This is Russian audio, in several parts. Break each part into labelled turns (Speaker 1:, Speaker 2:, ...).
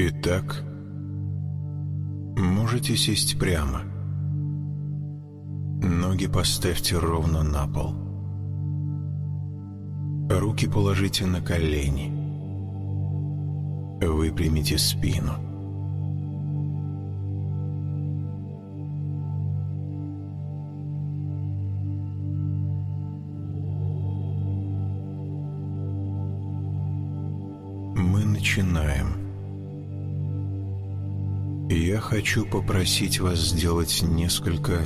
Speaker 1: Итак, можете сесть прямо. Ноги поставьте ровно на пол. Руки положите на колени. Выпрямите спину. Мы начинаем. Хочу попросить вас сделать несколько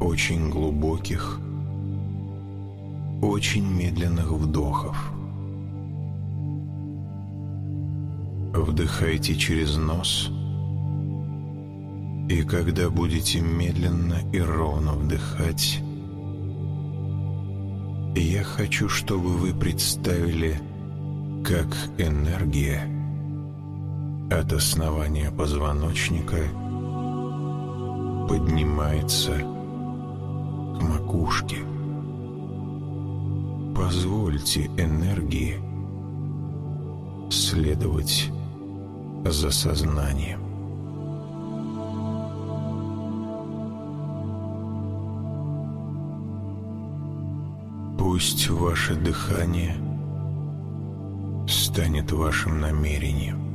Speaker 1: очень глубоких, очень медленных вдохов. Вдыхайте через нос, и когда будете медленно и ровно вдыхать, я хочу, чтобы вы представили, как энергия от основания позвоночника поднимается к макушке. Позвольте энергии следовать за сознанием. Пусть ваше дыхание станет вашим намерением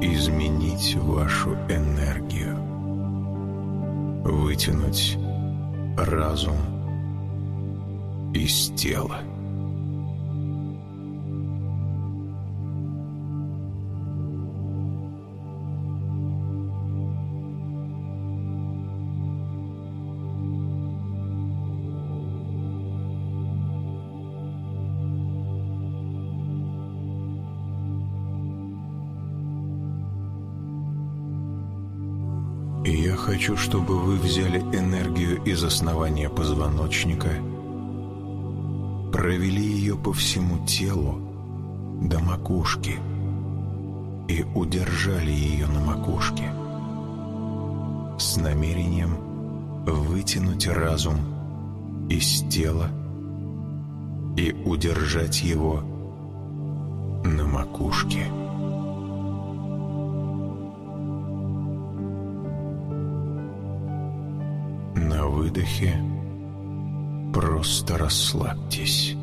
Speaker 1: изменить вашу энергию, вытянуть разум из тела. Хочу, чтобы вы взяли энергию из основания позвоночника, провели ее по всему телу до макушки и удержали ее на макушке с намерением вытянуть разум из тела и удержать его на макушке. Выдохе просто расслабьтесь.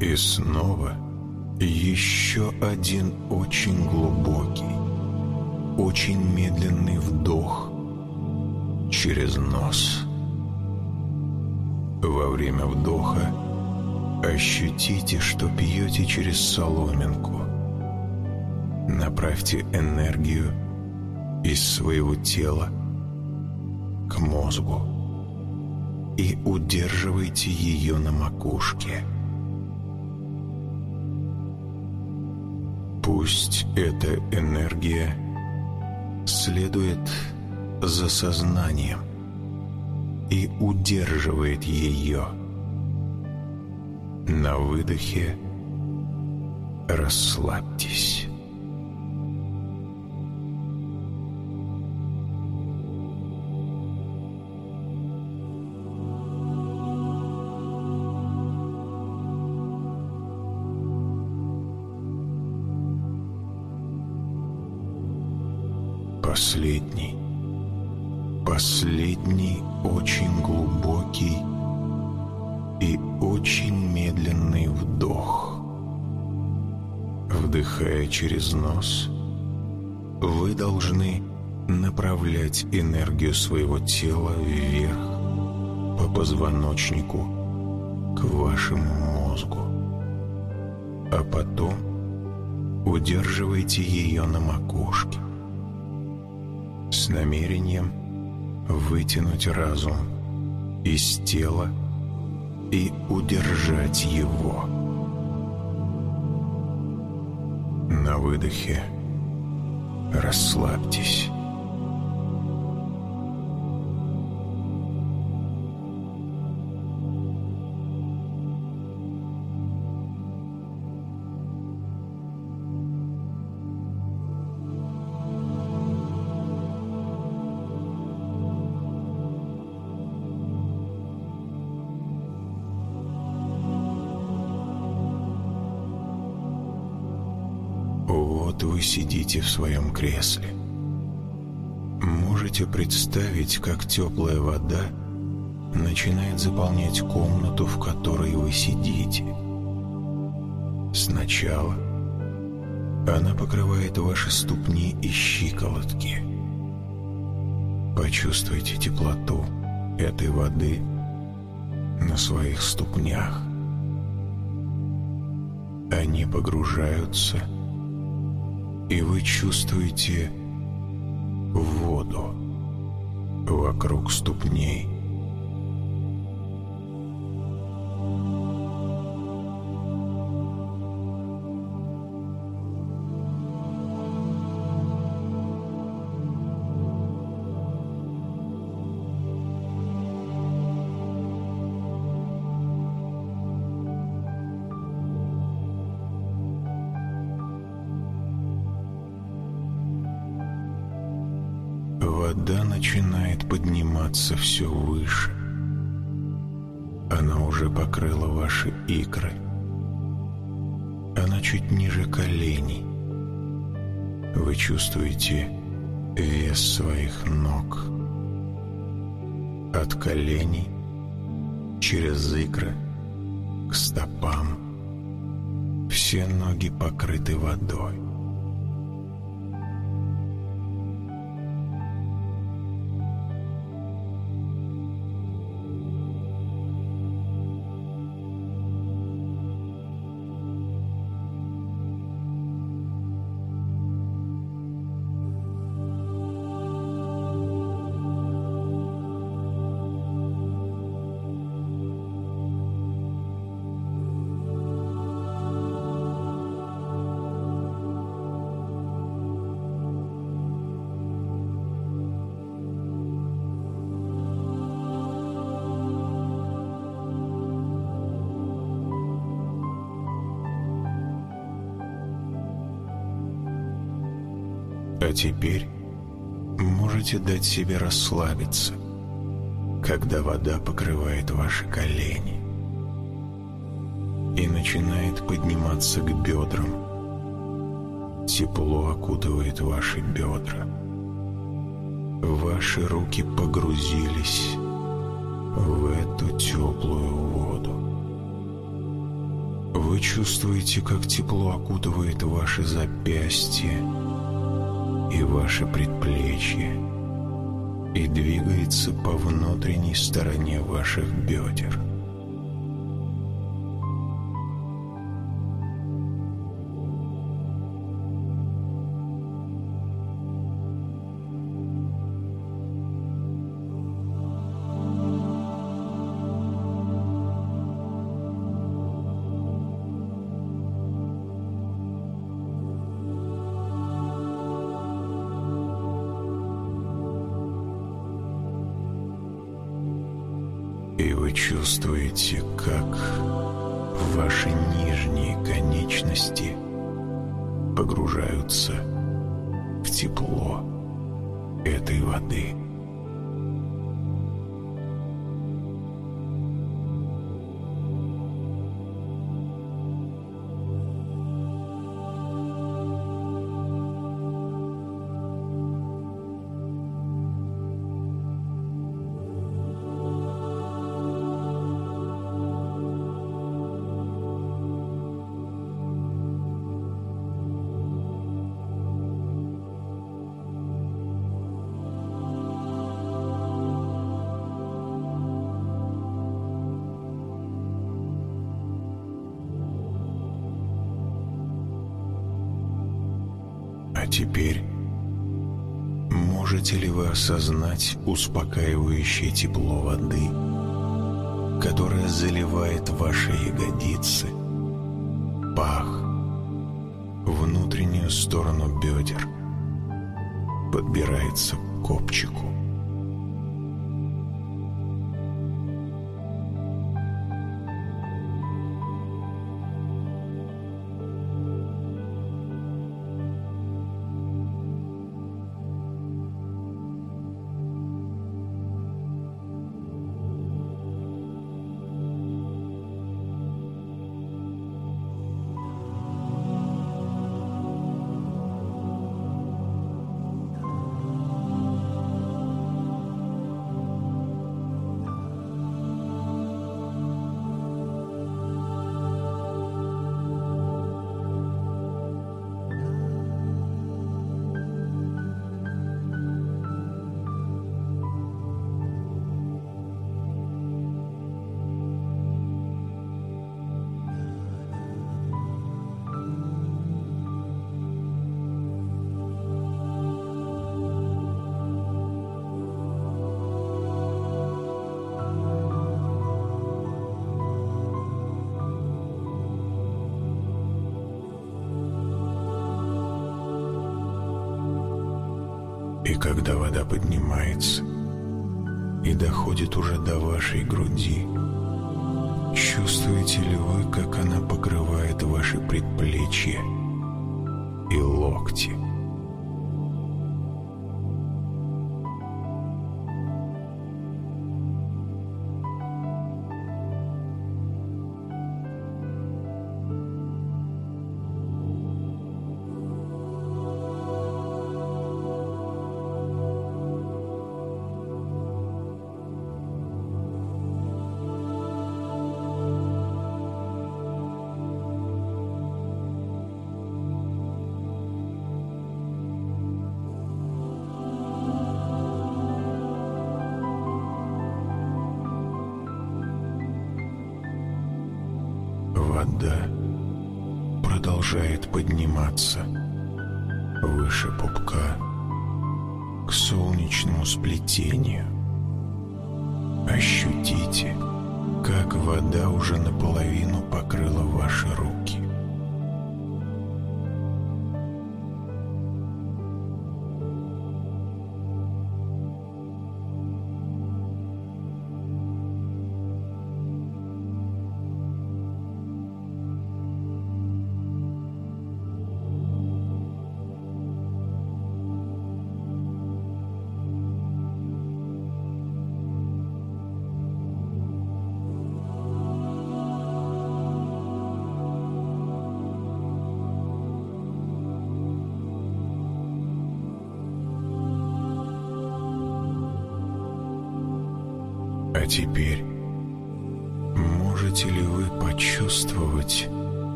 Speaker 1: И снова еще один очень глубокий, очень медленный вдох через нос. Во время вдоха ощутите, что пьете через соломинку. Направьте энергию из своего тела к мозгу и удерживайте ее на макушке. Пусть эта энергия следует за сознанием и удерживает ее. На выдохе расслабьтесь. Вдыхая через нос, вы должны направлять энергию своего тела вверх по позвоночнику к вашему мозгу, а потом удерживайте ее на макушке с намерением вытянуть разум из тела и удержать его. На выдохе расслабьтесь. Сидите в своем кресле. Можете представить, как теплая вода начинает заполнять комнату, в которой вы сидите. Сначала она покрывает ваши ступни и щиколотки. Почувствуйте теплоту этой воды на своих ступнях. Они погружаются, и вы чувствуете воду вокруг ступней. Через икры к стопам. Все ноги покрыты водой. Теперь можете дать себе расслабиться, когда вода покрывает ваши колени и начинает подниматься к бедрам. Тепло окутывает ваши бедра. Ваши руки погрузились в эту теплую воду. Вы чувствуете, как тепло окутывает ваши запястья, и ваше предплечье и двигается по внутренней стороне ваших бедер. И вы чувствуете, как ваши нижние конечности погружаются в тепло этой воды. Осознать успокаивающее тепло воды, которое заливает ваши ягодицы, пах, внутреннюю сторону бедер, подбирается к копчику?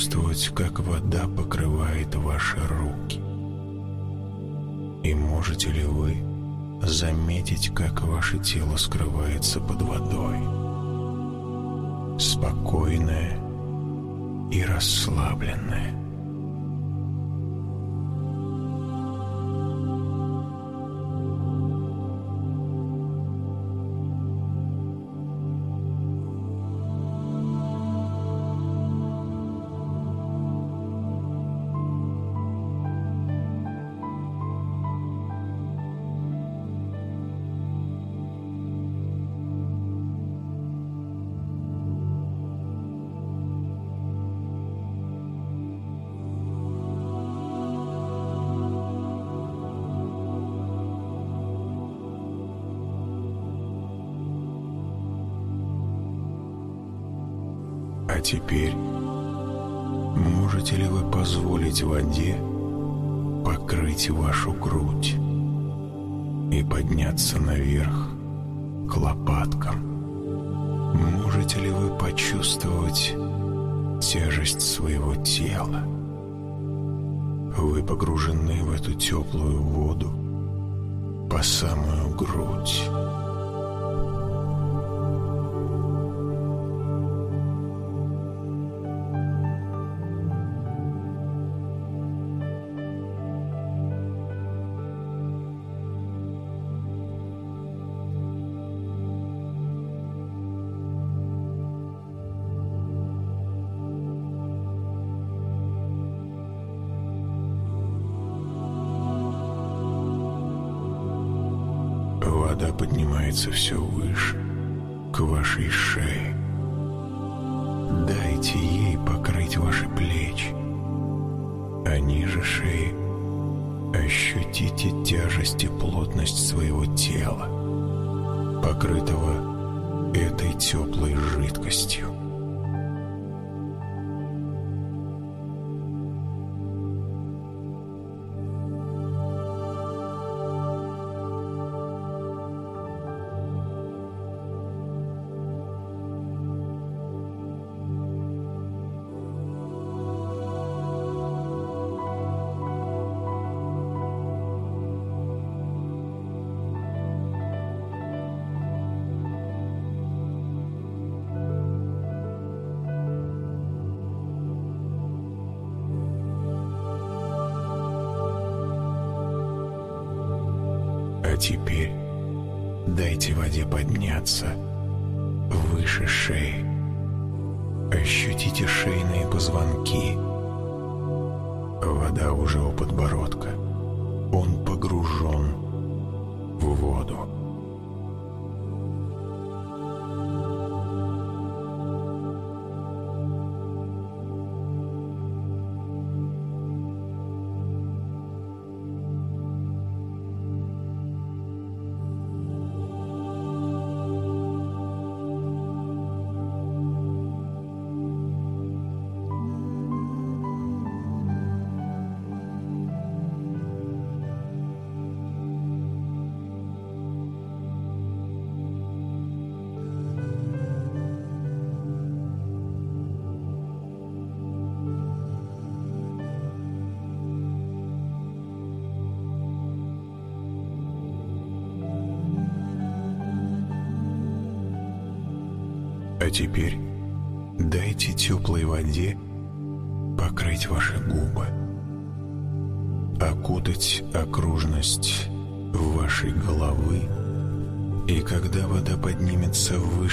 Speaker 1: Почувствовать, как вода покрывает ваши руки? И можете ли вы заметить, как ваше тело скрывается под водой? спокойная и расслабленная. Воде покрыть вашу грудь и подняться наверх к лопаткам? Можете ли вы почувствовать тяжесть своего тела? Вы погружены в эту теплую воду по самую грудь.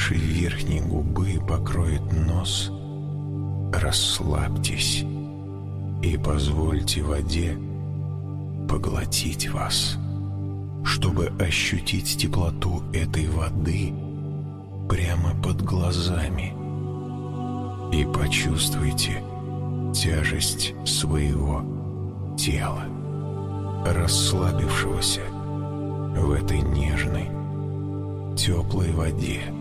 Speaker 1: Выше верхней губы покроет нос, расслабьтесь и позвольте воде поглотить вас, чтобы ощутить теплоту этой воды – прямо под глазами. И почувствуйте тяжесть своего тела, расслабившегося в этой нежной, теплой воде.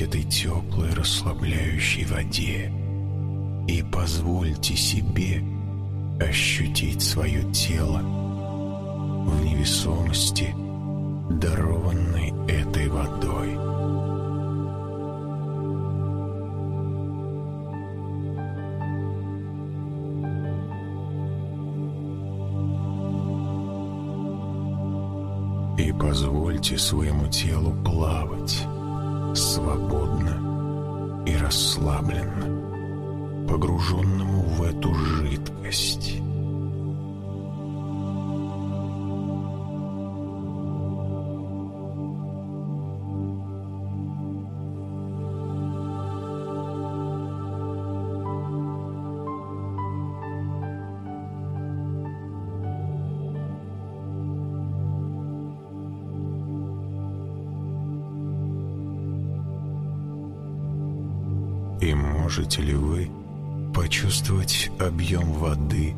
Speaker 1: Отдайтесь этой теплой, расслабляющей воде и позвольте себе ощутить свое тело в невесомости, дарованной этой водой. И позвольте своему телу плавать свободно и расслабленно погруженному в эту жидкость. Можете ли вы почувствовать объем воды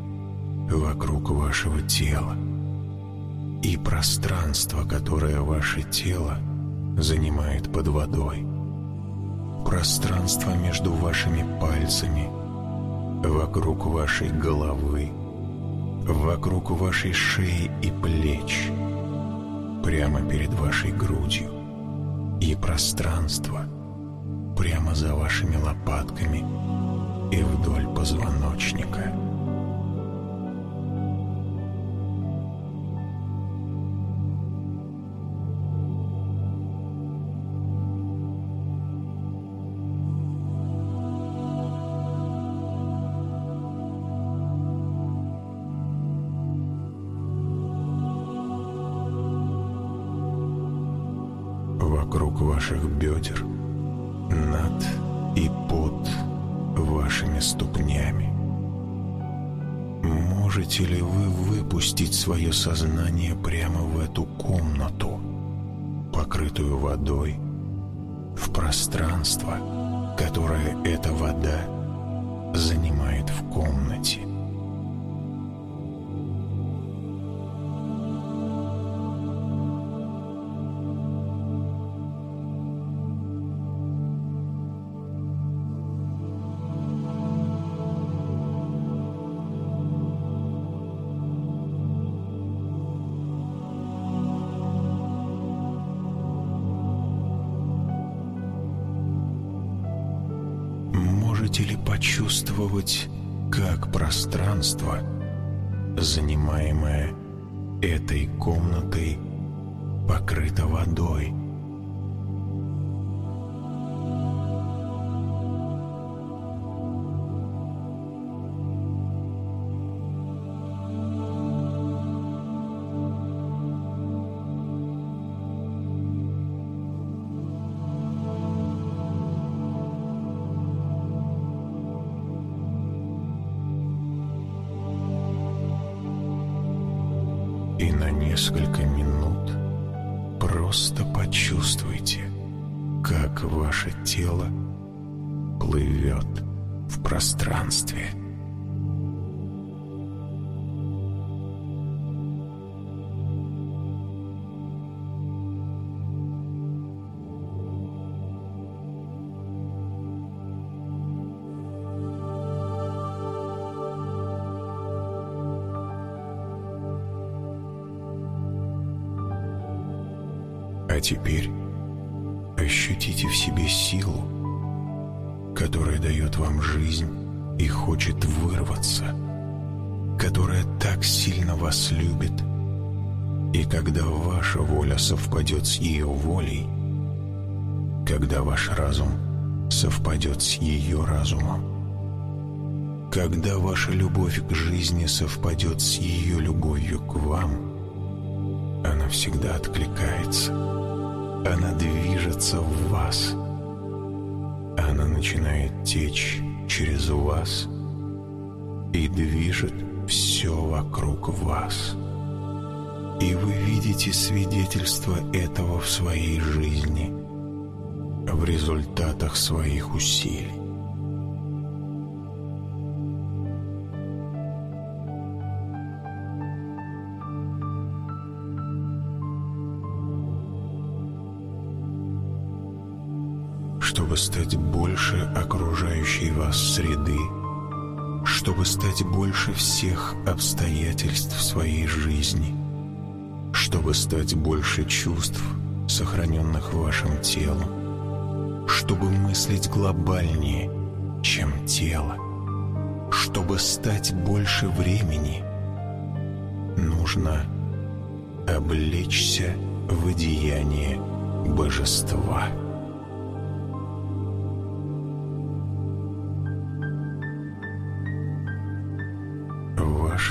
Speaker 1: вокруг вашего тела и пространство, которое ваше тело занимает под водой. Пространство между вашими пальцами вокруг вашей головы, вокруг вашей шеи и плеч, прямо перед вашей грудью и пространство прямо за вашими лопатками и вдоль позвоночника. Сознание прямо в эту комнату, покрытую водой, в пространство, которое эта вода занимает в комнате? Почувствовать, как пространство, занимаемое этой комнатой, покрыто водой – когда ваша любовь к жизни совпадет с ее любовью к вам, она всегда откликается. Она движется в вас. Она начинает течь через вас и движет все вокруг вас. И вы видите свидетельство этого в своей жизни, в результатах своих усилий. Чтобы стать больше окружающей вас среды, чтобы стать больше всех обстоятельств своей жизни, чтобы стать больше чувств, сохраненных вашим телом, чтобы мыслить глобальнее, чем тело, чтобы стать больше времени, нужно облечься в одеяние божества.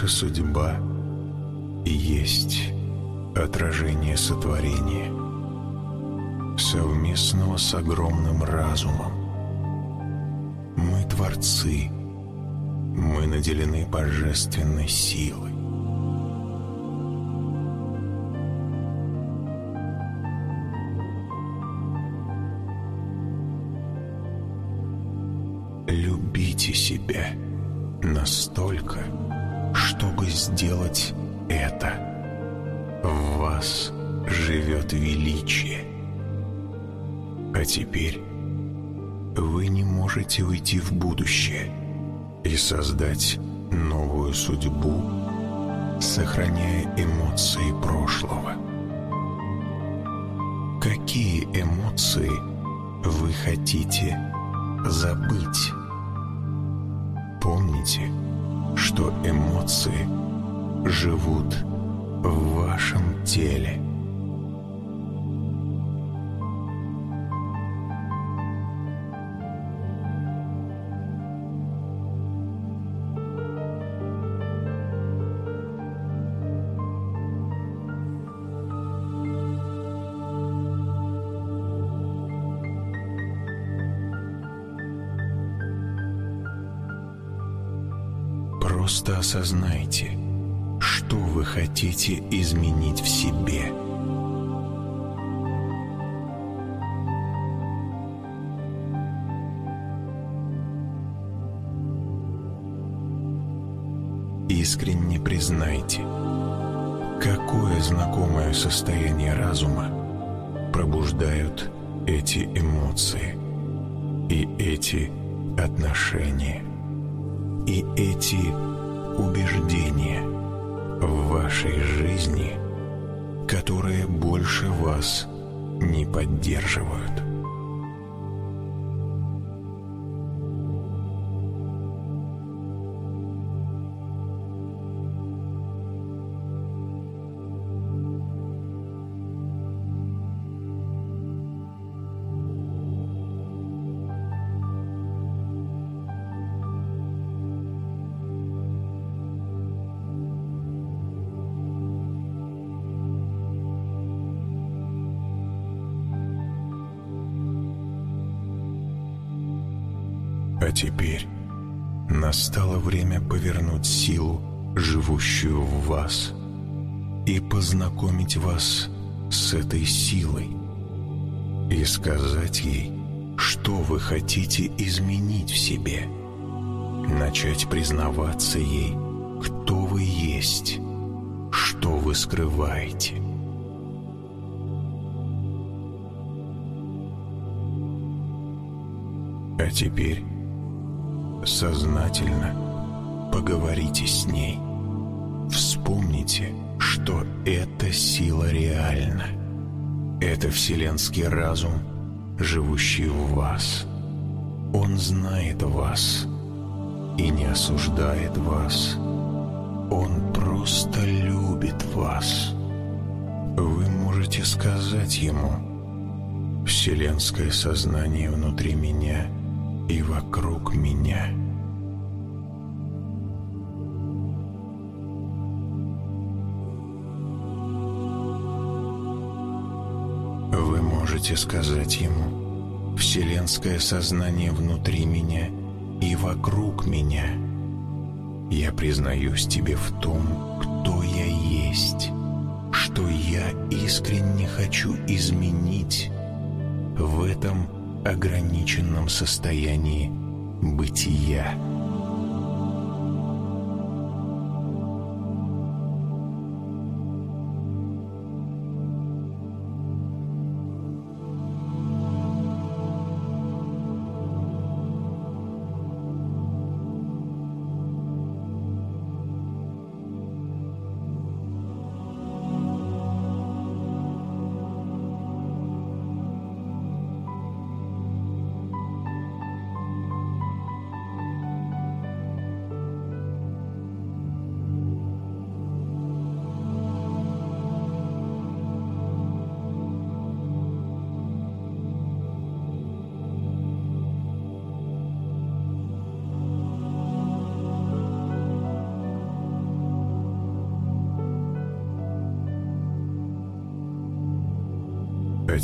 Speaker 1: Ваша судьба есть отражение сотворения, совместного с огромным разумом. Мы творцы, мы наделены божественной силой. Можете уйти в будущее. и создать новую судьбу, сохраняя эмоции прошлого. Какие эмоции вы хотите забыть? Помните, что эмоции живут в вашем теле – Просто осознайте, что вы хотите изменить в себе. Искренне признайте, какое знакомое состояние разума пробуждают эти эмоции и эти отношения и эти убеждения в вашей жизни, которые больше вас не поддерживают. С этой силой, и сказать ей, что вы хотите изменить в себе, начать признаваться ей, кто вы есть, что вы скрываете. А теперь сознательно поговорите с ней. Вспомните, что эта сила реальна. Это вселенский разум, живущий в вас. Он знает вас и не осуждает вас. Он просто любит вас. Вы можете сказать ему, «Вселенское сознание внутри меня — и вокруг меня. Можете сказать ему «Вселенское сознание внутри меня и вокруг меня». Я признаюсь тебе в том, кто я есть, что я искренне хочу изменить в этом ограниченном состоянии бытия.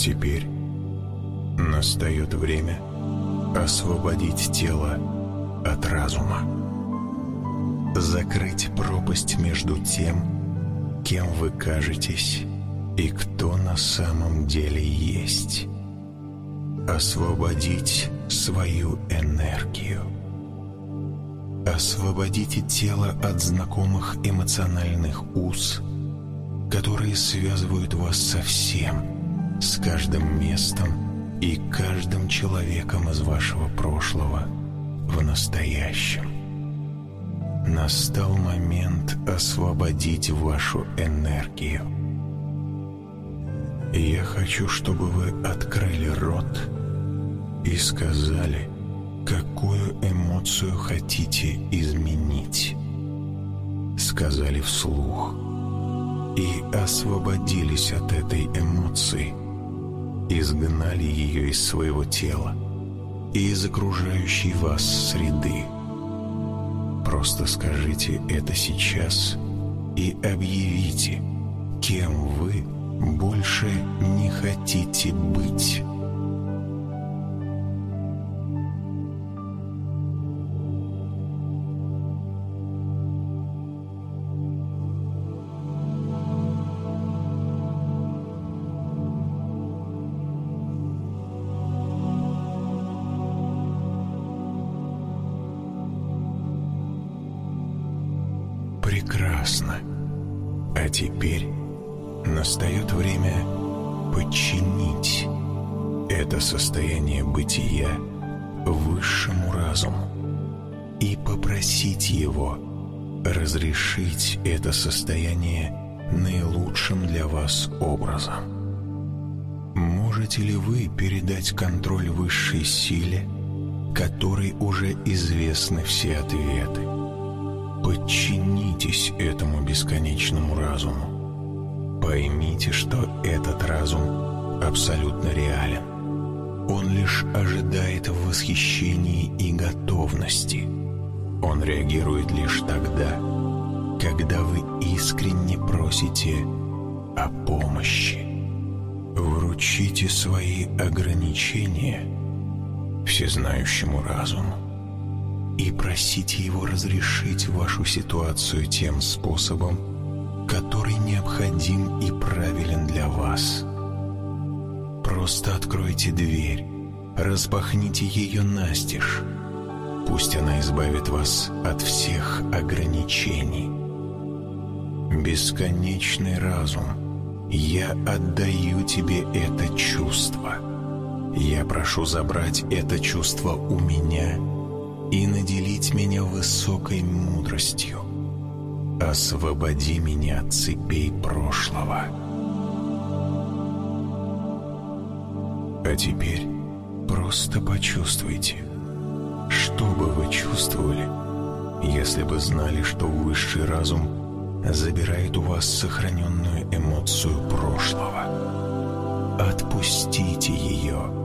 Speaker 1: Теперь настает время освободить тело от разума. Закрыть пропасть между тем, кем вы кажетесь и кто на самом деле есть. Освободить свою энергию. Освободите тело от знакомых эмоциональных уз, которые связывают вас со всем – с каждым местом и каждым человеком из вашего прошлого в настоящем. настал момент освободить вашу энергию. Я хочу, чтобы вы открыли рот и сказали, какую эмоцию хотите изменить. Сказали вслух и освободились от этой эмоции, изгнали ее из своего тела и из окружающей вас среды. Просто скажите это сейчас и объявите, кем вы больше не хотите быть. Передать контроль высшей силе, которой уже известны все ответы? Подчинитесь этому бесконечному разуму. Поймите, что этот разум абсолютно реален. Он лишь ожидает в восхищении и готовности. Он реагирует лишь тогда, когда вы искренне просите о помощи. Вручите свои ограничения всезнающему разуму и просите его разрешить вашу ситуацию тем способом, который необходим и правилен для вас. Просто откройте дверь, распахните ее настежь. Пусть она избавит вас от всех ограничений. Бесконечный разум, я отдаю тебе это чувство. Я прошу забрать это чувство у меня – и наделить меня высокой мудростью. Освободи меня от цепей прошлого. А теперь просто почувствуйте, что бы вы чувствовали, если бы знали, что высший разум забирает у вас сохраненную эмоцию прошлого. Отпустите ее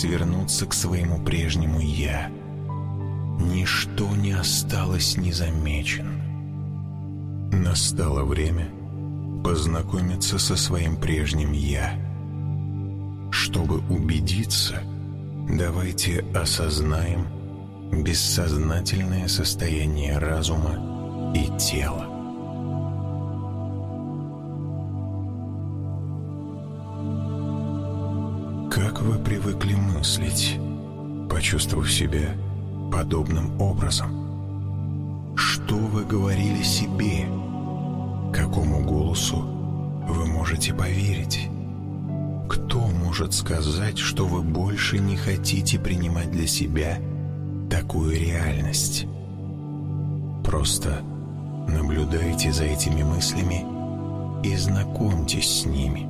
Speaker 1: вас вернуться к своему прежнему «я». Ничто не осталось незамеченным. Настало время познакомиться со своим прежним «я». Чтобы убедиться, давайте осознаем бессознательное состояние разума и тело. Вы привыкли мыслить, почувствовав себя подобным образом? Что вы говорили себе? Какому голосу вы можете поверить? Кто может сказать, что вы больше не хотите принимать для себя такую реальность? Просто Наблюдайте за этими мыслями и знакомьтесь с ними –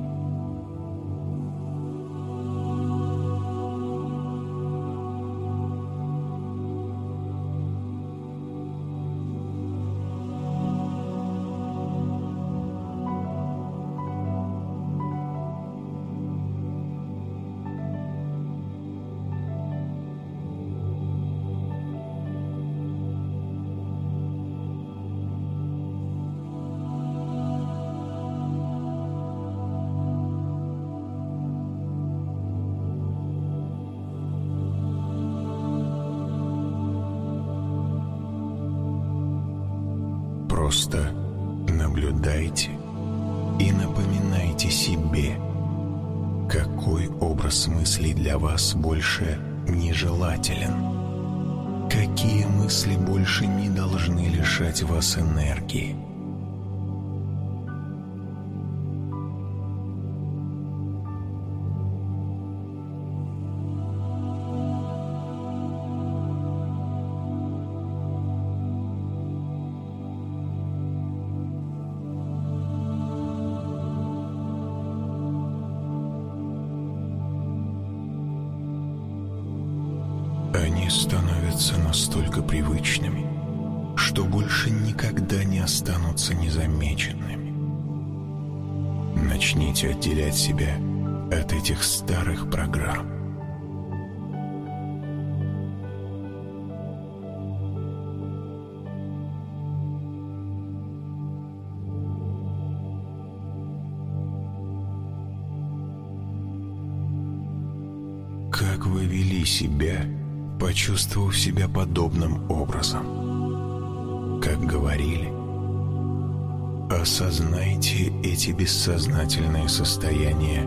Speaker 1: эти бессознательные состояния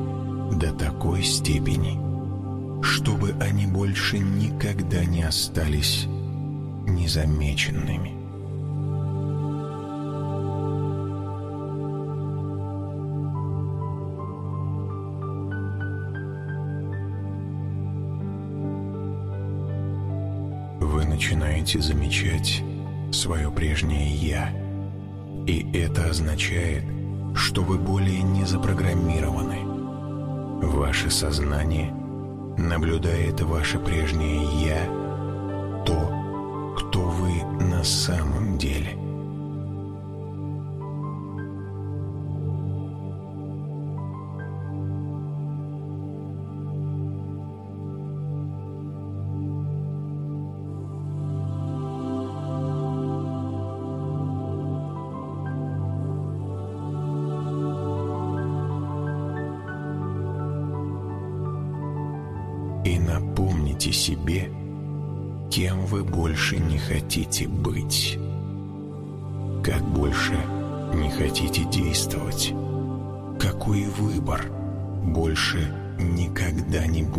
Speaker 1: до такой степени, чтобы они больше никогда не остались незамеченными. начинаете замечать свое прежнее «я». И это означает, что вы более не запрограммированы. Ваше сознание наблюдает ваше прежнее «я», то, кто вы на самом деле –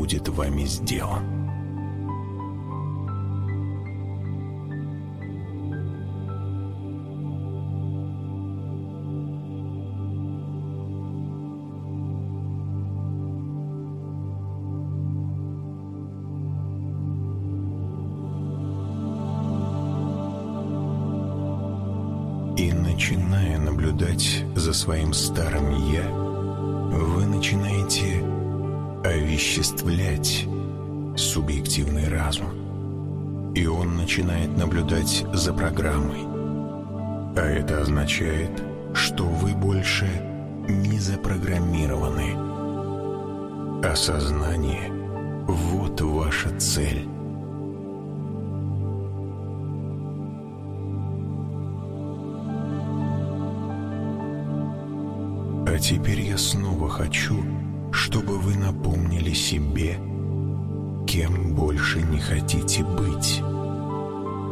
Speaker 1: будет вами сделан. И начиная наблюдать за своим старым «я», вы начинаете овеществлять субъективный разум. И он начинает наблюдать за программой. А это означает, что вы больше не запрограммированы. Осознание – вот ваша цель. А теперь я снова хочу, чтобы вы напомнили себе, кем больше не хотите быть,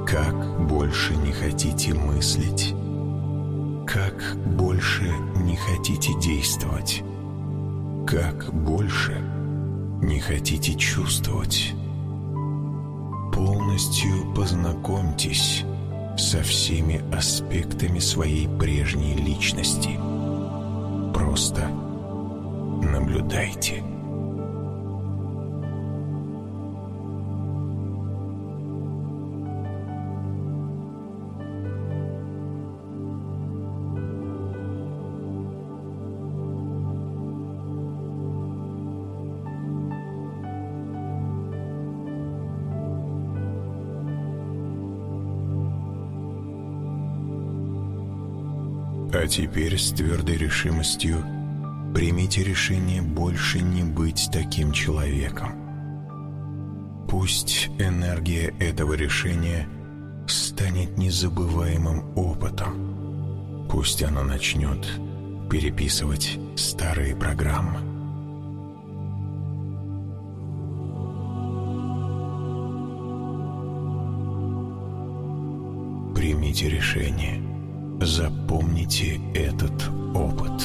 Speaker 1: как больше не хотите мыслить, как больше не хотите действовать, как больше не хотите чувствовать. Полностью познакомьтесь со всеми аспектами своей прежней личности – Просто наблюдайте. А теперь с твердой решимостью примите решение больше не быть таким человеком. Пусть энергия этого решения станет незабываемым опытом. Пусть она начнет переписывать старые программы. Примите решение – Запомните этот опыт.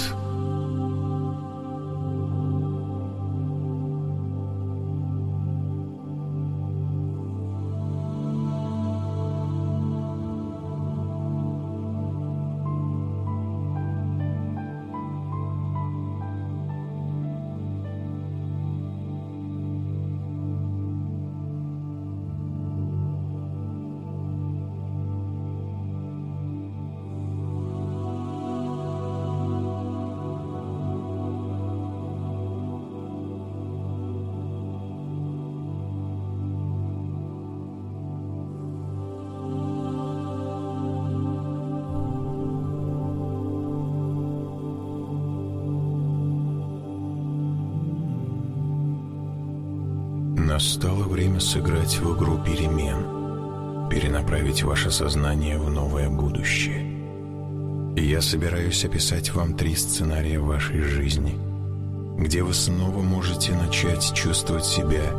Speaker 1: Собираюсь описать вам три сценария вашей жизни, где вы снова можете начать чувствовать себя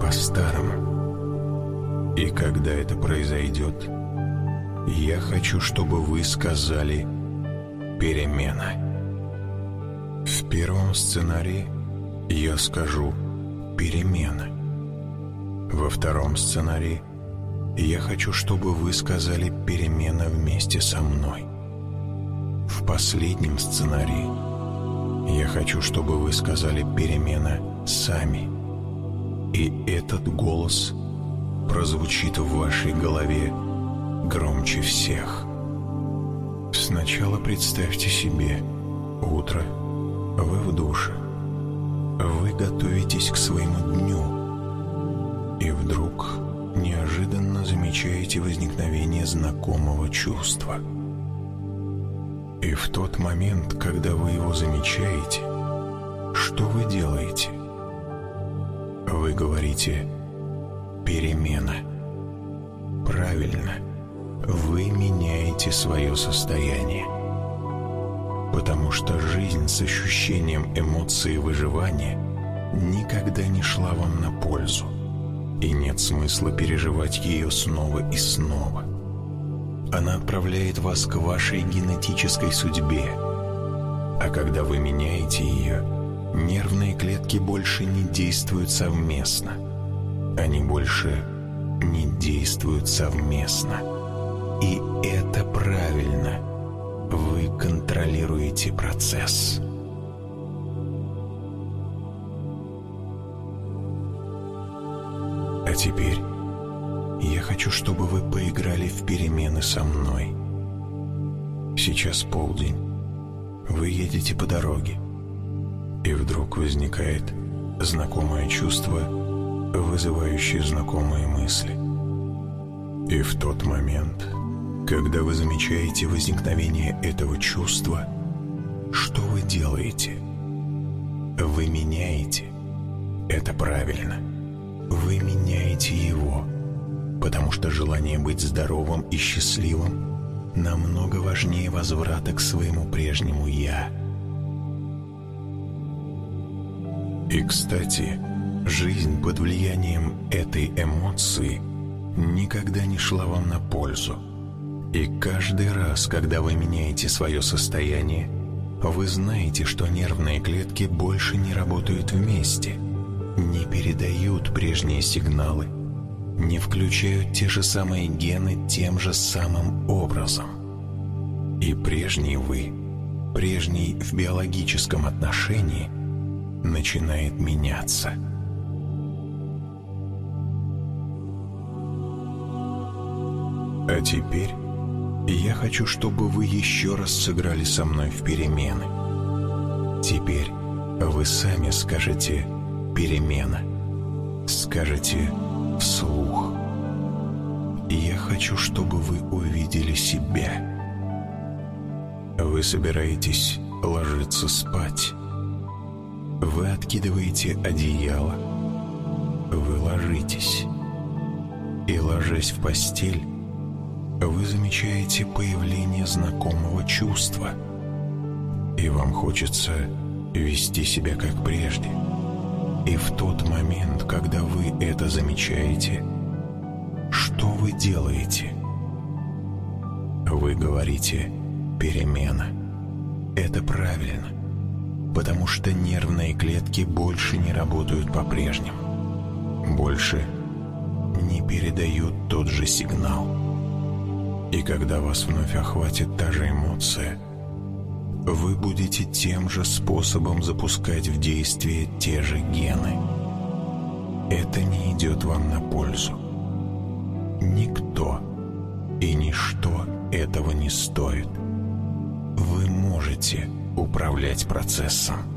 Speaker 1: по-старому. И когда это произойдет, я хочу, чтобы вы сказали «перемена». В первом сценарии я скажу «перемена». Во втором сценарии я хочу, чтобы вы сказали «перемена вместе со мной». В последнем сценарии я хочу, чтобы вы сказали «перемена сами». И этот голос прозвучит в вашей голове громче всех. Сначала представьте себе утро, вы в душе – вы готовитесь к своему дню, и вдруг неожиданно замечаете возникновение знакомого чувства. И в тот момент, когда вы его замечаете, что вы делаете? Вы говорите «перемена». Правильно, вы меняете свое состояние потому что жизнь с ощущением эмоции выживания никогда не шла вам на пользу, и нет смысла переживать ее снова и снова. Она отправляет вас к вашей генетической судьбе, а когда вы меняете ее, нервные клетки больше не действуют совместно. Они больше не действуют совместно. И это правильно – вы контролируете процесс. А теперь я хочу, чтобы вы поиграли в перемены со мной. Сейчас полдень. Вы едете по дороге. И вдруг возникает знакомое чувство, вызывающее знакомые мысли. И в тот момент когда вы замечаете возникновение этого чувства, что вы делаете? Вы меняете. Это правильно. Вы меняете его, потому что желание быть здоровым и счастливым намного важнее возврата к своему прежнему «я». И, кстати, жизнь под влиянием этой эмоции никогда не шла вам на пользу – и каждый раз, когда вы меняете свое состояние, вы знаете, что нервные клетки больше не работают вместе, не передают прежние сигналы, не включают те же самые гены тем же самым образом. И прежний вы, прежний в биологическом отношении, начинает меняться. А теперь я хочу, чтобы вы еще раз сыграли со мной в перемены. Теперь вы сами скажете «перемена». Скажете вслух. И я хочу, чтобы вы увидели себя. Вы собираетесь ложиться спать. Вы откидываете одеяло. Вы ложитесь. И, ложась в постель, вы замечаете появление знакомого чувства, и вам хочется вести себя как прежде. И в тот момент, когда вы это замечаете, что вы делаете? Вы говорите «перемена». Это правильно, потому что нервные клетки больше не работают по-прежнему. Больше не передают тот же сигнал. И когда вас вновь охватит та же эмоция, вы будете тем же способом запускать в действие те же гены. Это не идет вам на пользу. Никто и ничто этого не стоит. Вы можете управлять процессом.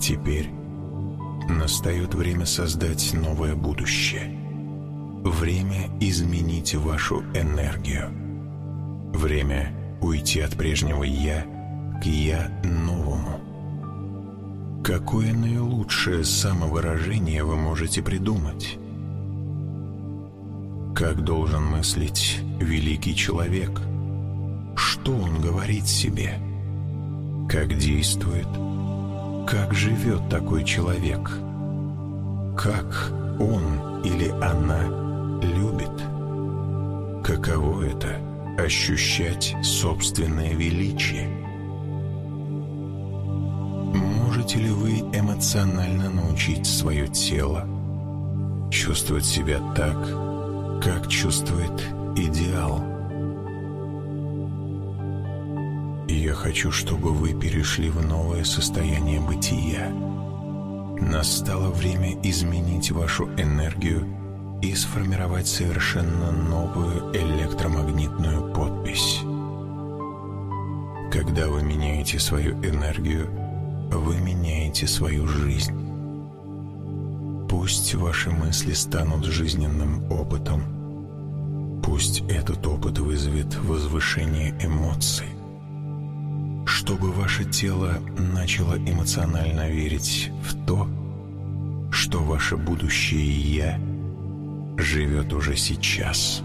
Speaker 1: Теперь настает время создать новое будущее. Время изменить вашу энергию. Время уйти от прежнего «я» к «я» новому. Какое наилучшее самовыражение вы можете придумать? Как должен мыслить великий человек? Что он говорит себе? Как действует? Как живет такой человек? Как он или она любит? Каково это — ощущать собственное величие? Можете ли вы эмоционально научить свое тело чувствовать себя так, как чувствует идеал? Я хочу, чтобы вы перешли в новое состояние бытия. Настало время изменить вашу энергию и сформировать совершенно новую электромагнитную подпись. Когда вы меняете свою энергию, вы меняете свою жизнь. Пусть ваши мысли станут жизненным опытом. Пусть этот опыт вызовет возвышение эмоций чтобы ваше тело начало эмоционально верить в то, что ваше будущее «Я» живет уже сейчас.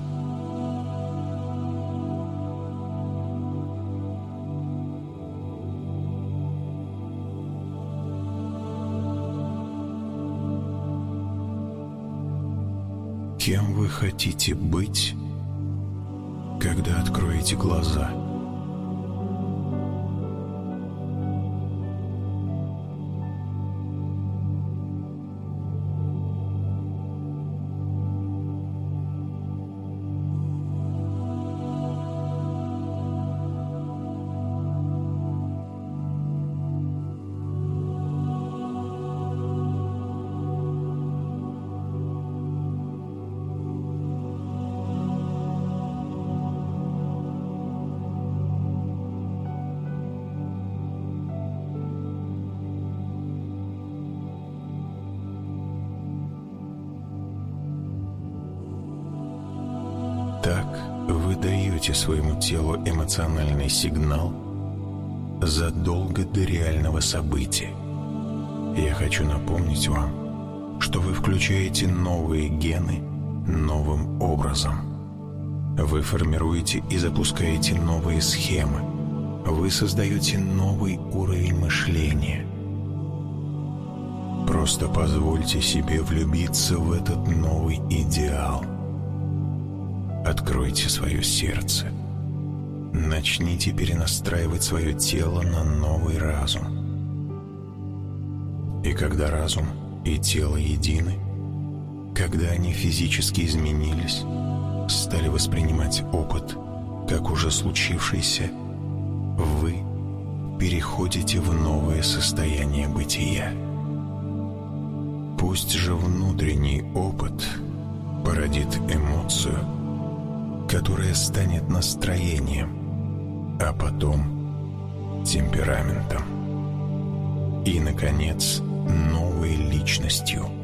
Speaker 1: Кем вы хотите быть, когда откроете глаза – эмоциональный сигнал задолго до реального события. Я хочу напомнить вам, что вы включаете новые гены новым образом. Вы формируете и запускаете новые схемы. Вы создаете новый уровень мышления. Просто позвольте себе влюбиться в этот новый идеал. Откройте свое сердце. Начните перенастраивать свое тело на новый разум. И когда разум и тело едины, когда они физически изменились, стали воспринимать опыт как уже случившийся, вы переходите в новое состояние бытия. Пусть же внутренний опыт породит эмоцию, которая станет настроением, а потом темпераментом. И, наконец, новой личностью –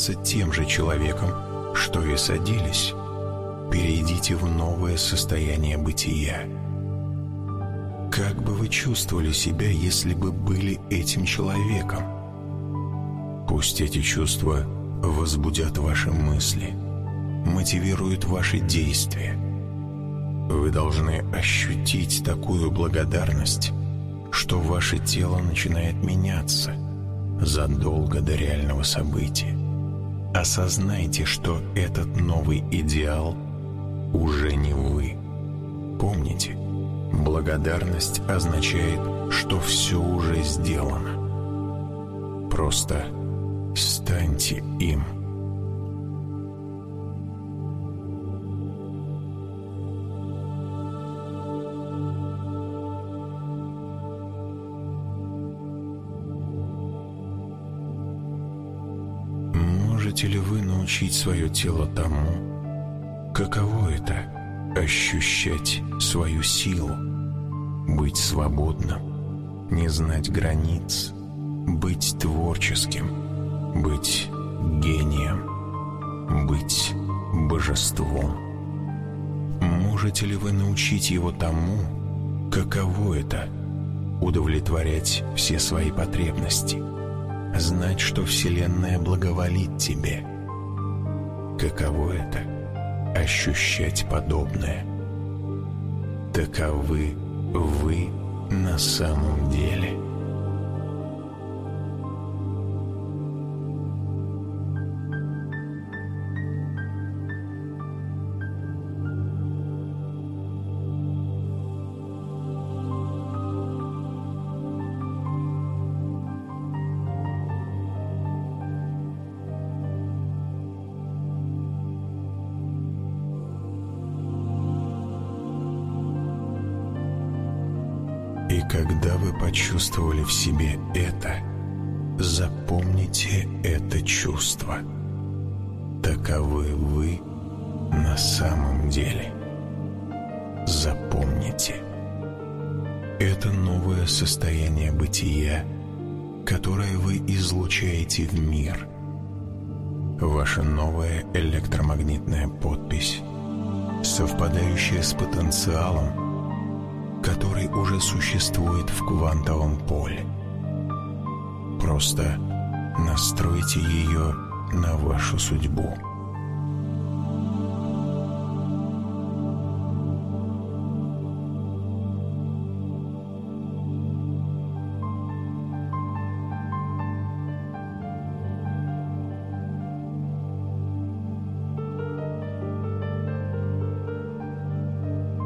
Speaker 1: подняться тем же человеком, что и садились. Перейдите в новое состояние бытия. Как бы вы чувствовали себя, если бы были этим человеком? Пусть эти чувства возбудят ваши мысли, мотивируют ваши действия. Вы должны ощутить такую благодарность, что ваше тело начинает меняться задолго до реального события. Осознайте, что этот новый идеал уже не вы. Помните, благодарность означает, что все уже сделано. Просто станьте им. Можете ли вы научить свое тело тому, каково это — ощущать свою силу, быть свободным, не знать границ, быть творческим — быть гением, быть божеством. Можете ли вы научить его тому, каково это — удовлетворять все свои потребности, знать, что Вселенная благоволит тебе? Каково это — ощущать подобное? Таковы вы на самом деле — почувствовали в себе это, запомните это чувство. Таковы вы на самом деле. Запомните. Это новое состояние бытия, которое вы излучаете в мир. Ваша новая электромагнитная подпись, совпадающая с потенциалом, который уже существует в квантовом поле. Просто настройте ее на вашу судьбу.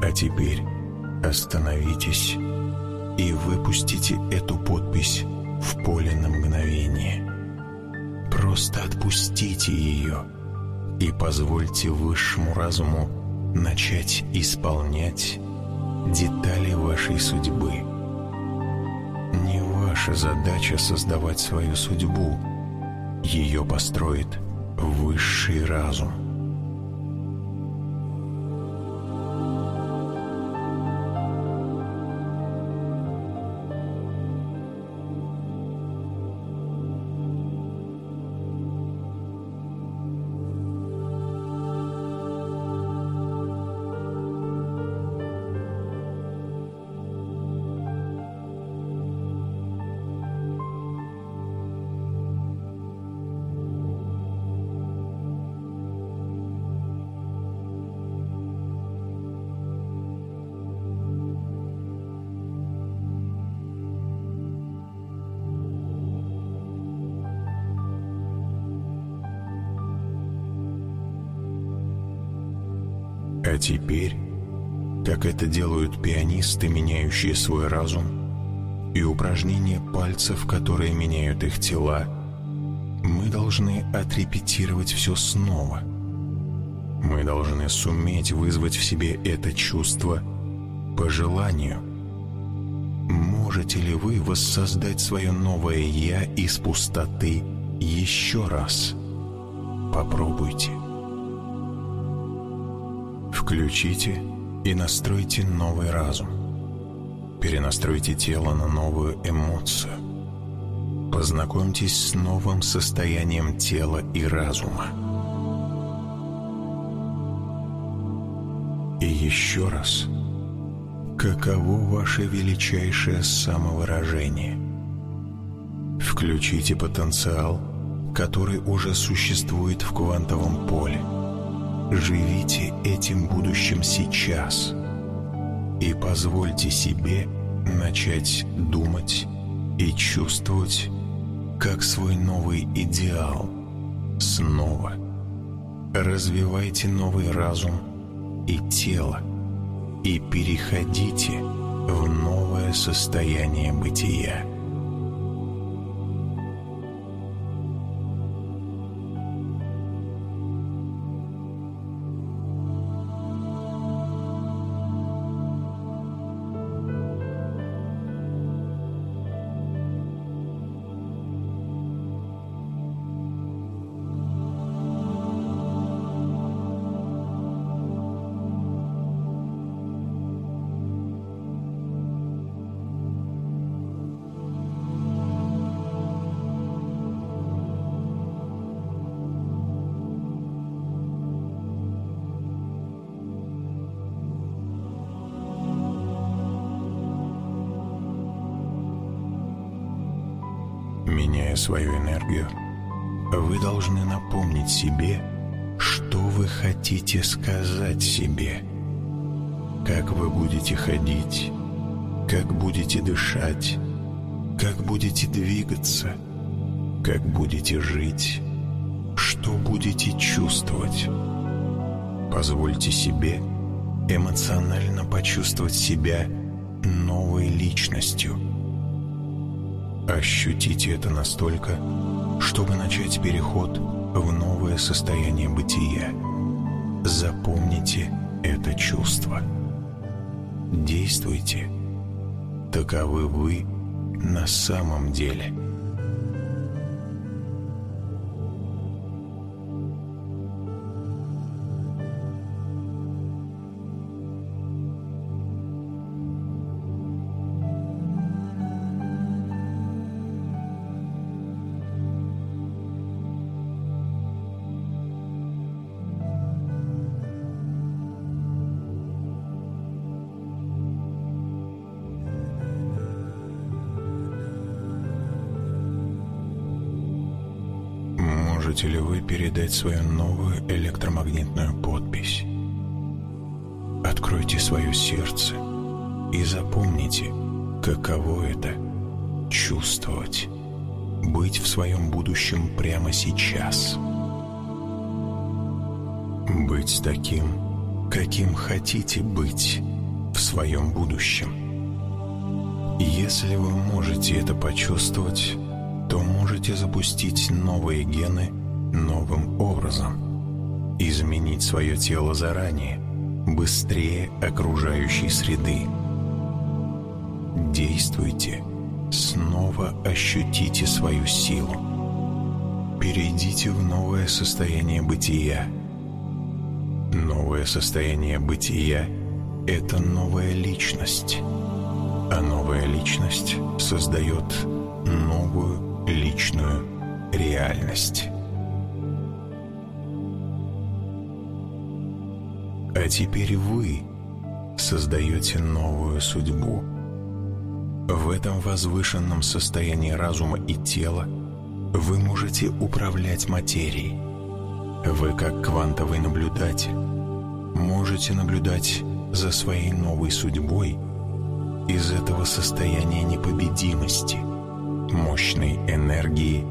Speaker 1: А теперь и выпустите эту подпись в поле на мгновение. Просто отпустите ее и позвольте высшему разуму начать исполнять детали вашей судьбы. Не ваша задача создавать свою судьбу. Ее построит высший разум. Теперь, как это делают пианисты, меняющие свой разум, и упражнения пальцев, которые меняют их тела, мы должны отрепетировать все снова. Мы должны суметь вызвать в себе это чувство по желанию. Можете ли вы воссоздать свое новое «я» из пустоты еще раз? Попробуйте. Включите и настройте новый разум. Перенастройте тело на новую эмоцию. Познакомьтесь с новым состоянием тела и разума. И еще раз, каково ваше величайшее самовыражение? Включите потенциал, который уже существует в квантовом поле. Живите этим будущим сейчас и позвольте себе начать думать и чувствовать как свой новый идеал. Снова развивайте новый разум и тело и переходите в новое состояние бытия. Как будете дышать, как будете двигаться, как будете жить, что будете чувствовать. Позвольте себе эмоционально почувствовать себя новой личностью – Ощутите это настолько, чтобы начать переход в новое состояние бытия. Запомните это чувство. Действуйте. Таковы вы на самом деле – свою новую электромагнитную подпись? Откройте свое сердце и запомните, каково это — чувствовать, быть в своем будущем прямо сейчас. Быть таким, каким хотите быть в своем будущем. Если вы можете это почувствовать, то можете запустить новые гены новым образом, изменить свое тело заранее, быстрее окружающей среды. Действуйте, снова ощутите свою силу. Перейдите в новое состояние бытия. Новое состояние бытия – это новая личность, а новая личность создает новую личную реальность. А теперь вы создаете новую судьбу. В этом возвышенном состоянии разума и тела вы можете управлять материей. Вы, как квантовый наблюдатель, можете наблюдать за своей новой судьбой из этого состояния непобедимости – мощной энергии,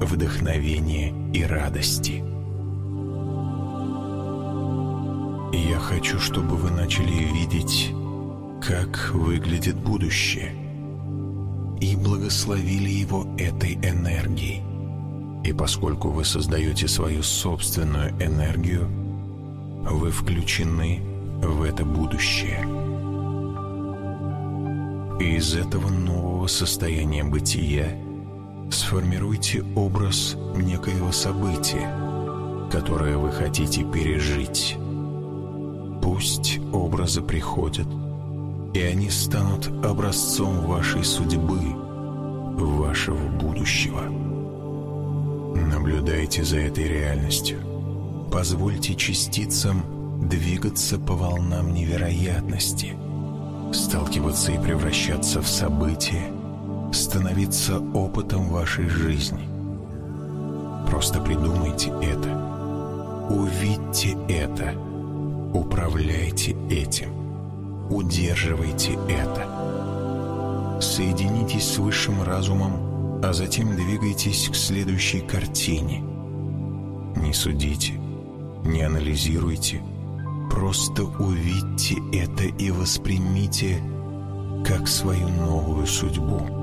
Speaker 1: вдохновения и радости. Я хочу, чтобы вы начали видеть, как выглядит будущее, и благословили его этой энергией. И поскольку вы создаете свою собственную энергию, вы включены в это будущее – и из этого нового состояния бытия сформируйте образ некоего события, которое вы хотите пережить. Пусть образы приходят, и они станут образцом вашей судьбы, вашего будущего. Наблюдайте за этой реальностью. Позвольте частицам двигаться по волнам невероятности, сталкиваться и превращаться в события, становиться опытом вашей жизни. Просто придумайте это, увидьте это, управляйте этим, удерживайте это. Соединитесь с высшим разумом, а затем двигайтесь к следующей картине. Не судите, не анализируйте, просто увидьте это и воспримите как свою новую судьбу.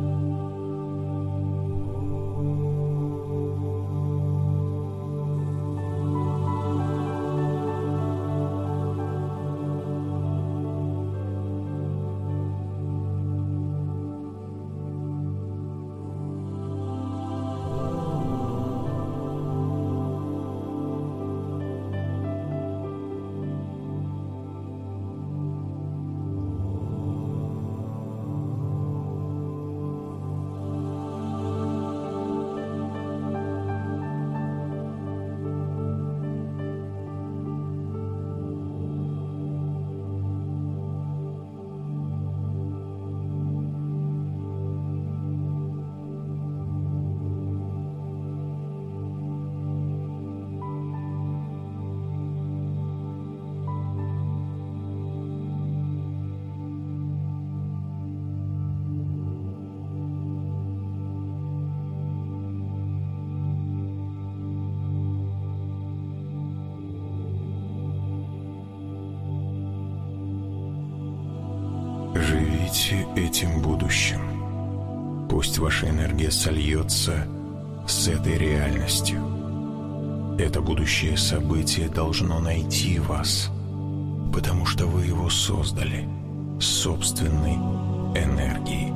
Speaker 1: Этим будущим. Пусть ваша энергия сольется с этой реальностью. Это будущее событие должно найти вас, потому что вы его создали собственной энергией.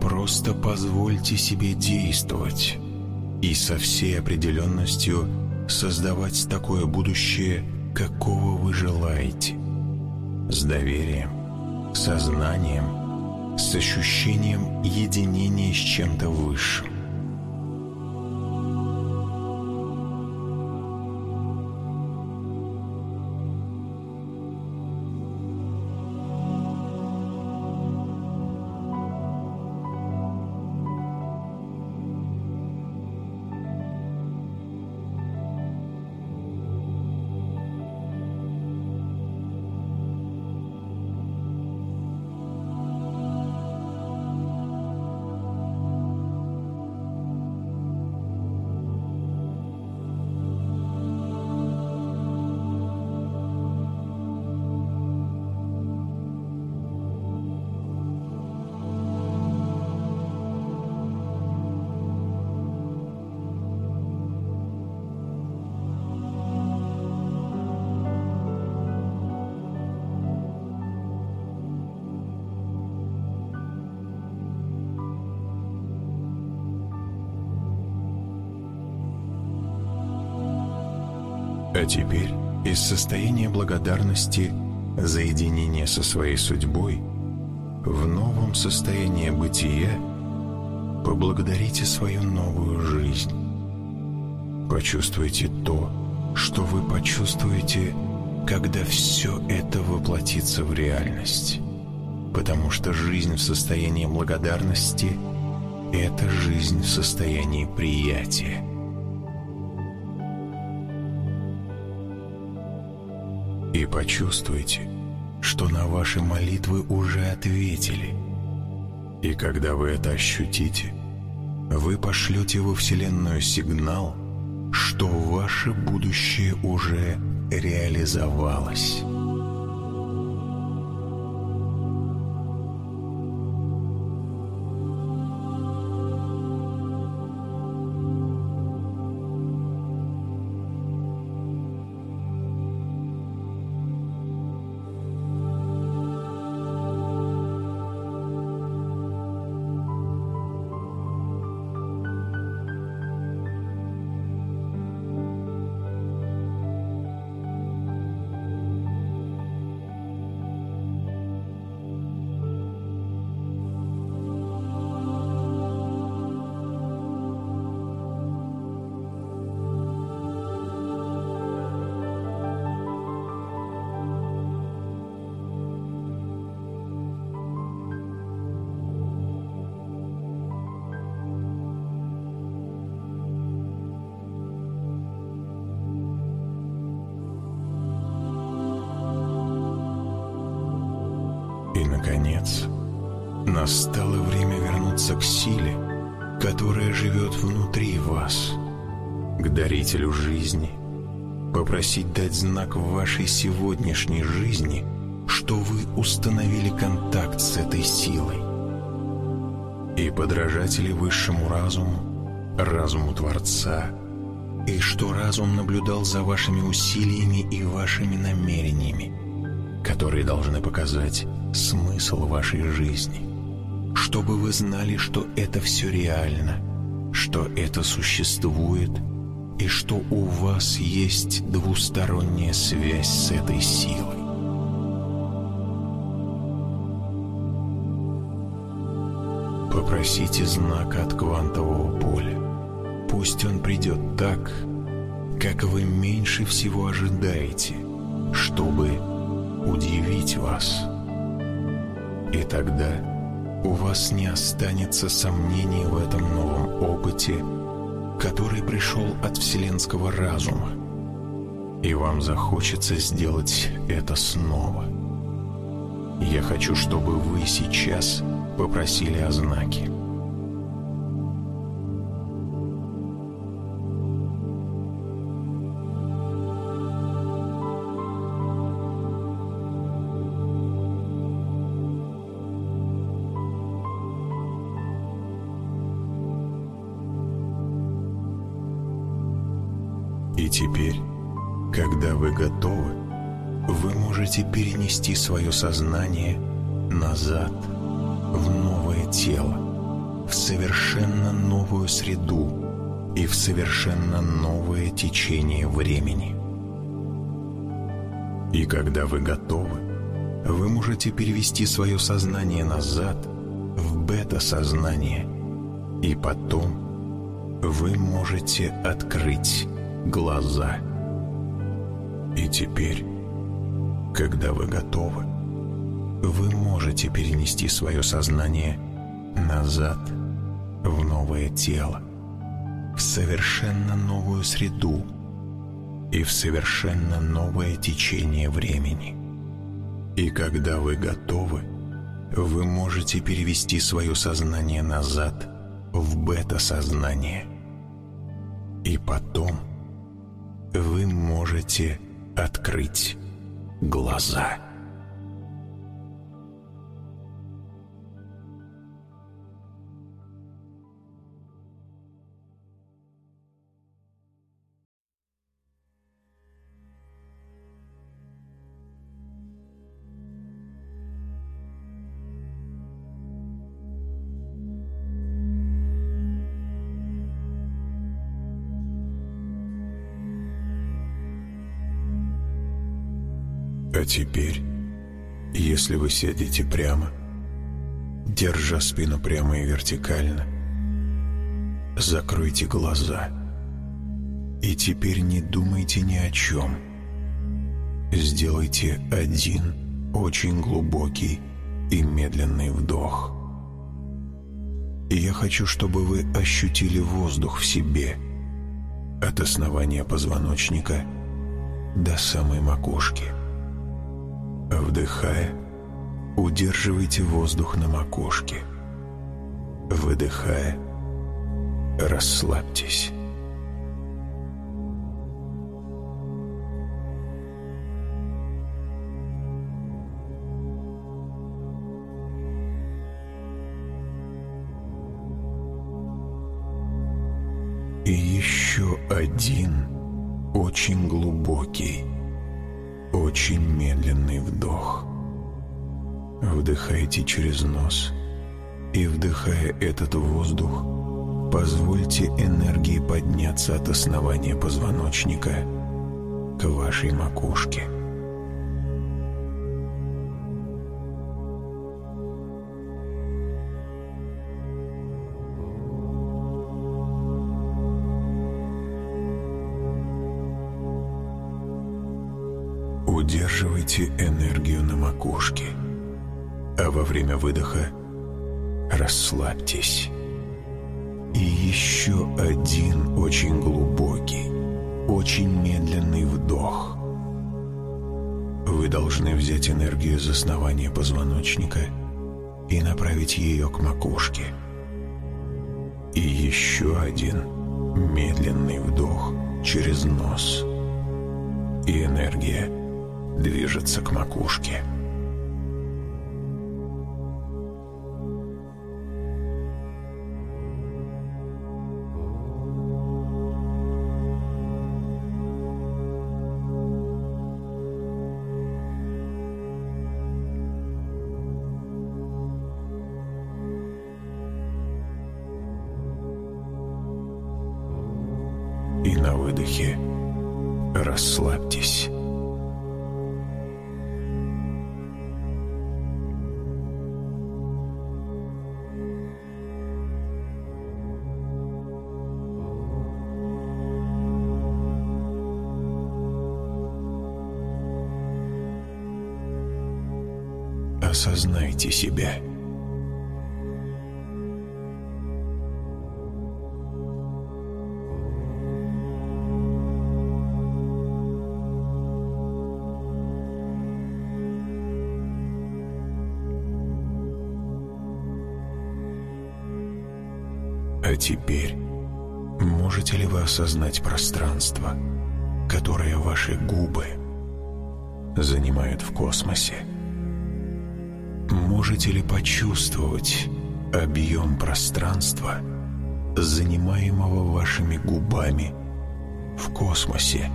Speaker 1: Просто позвольте себе действовать и со всей определенностью создавать такое будущее, какого вы желаете с доверием, сознанием, с ощущением единения с чем-то высшим. А теперь из состояния благодарности за единение со своей судьбой в новом состоянии бытия поблагодарите свою новую жизнь. Почувствуйте то, что вы почувствуете, когда все это воплотится в реальность. Потому что жизнь в состоянии благодарности – это жизнь в состоянии приятия. И почувствуйте, что на ваши молитвы уже ответили. И когда вы это ощутите, вы пошлете во Вселенную сигнал, что ваше будущее уже реализовалось. Вашей сегодняшней жизни, что вы установили контакт с этой силой. И подражатели высшему разуму, разуму Творца – и что разум наблюдал за вашими усилиями и вашими намерениями, которые должны показать смысл вашей жизни, чтобы вы знали, что это все реально, что это существует и что у вас есть двусторонняя связь с этой силой. Попросите знака от квантового поля Пусть он придет так, как вы меньше всего ожидаете, чтобы удивить вас. И тогда у вас не останется сомнений в этом новом опыте, который пришел от вселенского разума, и вам захочется сделать это снова. Я хочу, чтобы вы сейчас попросили о знаке. Перенести свое сознание назад в новое тело, в совершенно новую среду и в совершенно новое течение времени. И когда вы готовы, вы можете перевести свое сознание назад в бета-сознание, и потом вы можете открыть глаза. И теперь, когда вы готовы, вы можете перенести свое сознание назад в новое тело, в совершенно новую среду и в совершенно новое течение времени. И когда вы готовы, вы можете перевести свое сознание назад в бета-сознание. И потом – вы можете открыть глаза. Теперь, если вы сидите прямо, держа спину прямо и вертикально, закройте глаза и теперь не думайте ни о чем. Сделайте один очень глубокий и медленный вдох. И я хочу, чтобы вы ощутили воздух в себе от основания позвоночника до самой макушки. Вдыхая, удерживайте воздух на макушке. Выдыхая, расслабьтесь. И еще один очень глубокий очень медленный вдох. Вдыхайте через нос и, вдыхая этот воздух, позвольте энергии подняться от основания позвоночника к вашей макушке. Удерживайте энергию на макушке, а во время выдоха расслабьтесь. И еще один очень глубокий, очень медленный вдох. Вы должны взять энергию из основания позвоночника и направить ее к макушке. И еще один медленный вдох через нос. И энергия движется к макушке. Теперь можете ли вы осознать пространство, которое ваши губы занимают в космосе? Можете ли почувствовать объем пространства, занимаемого вашими губами в космосе?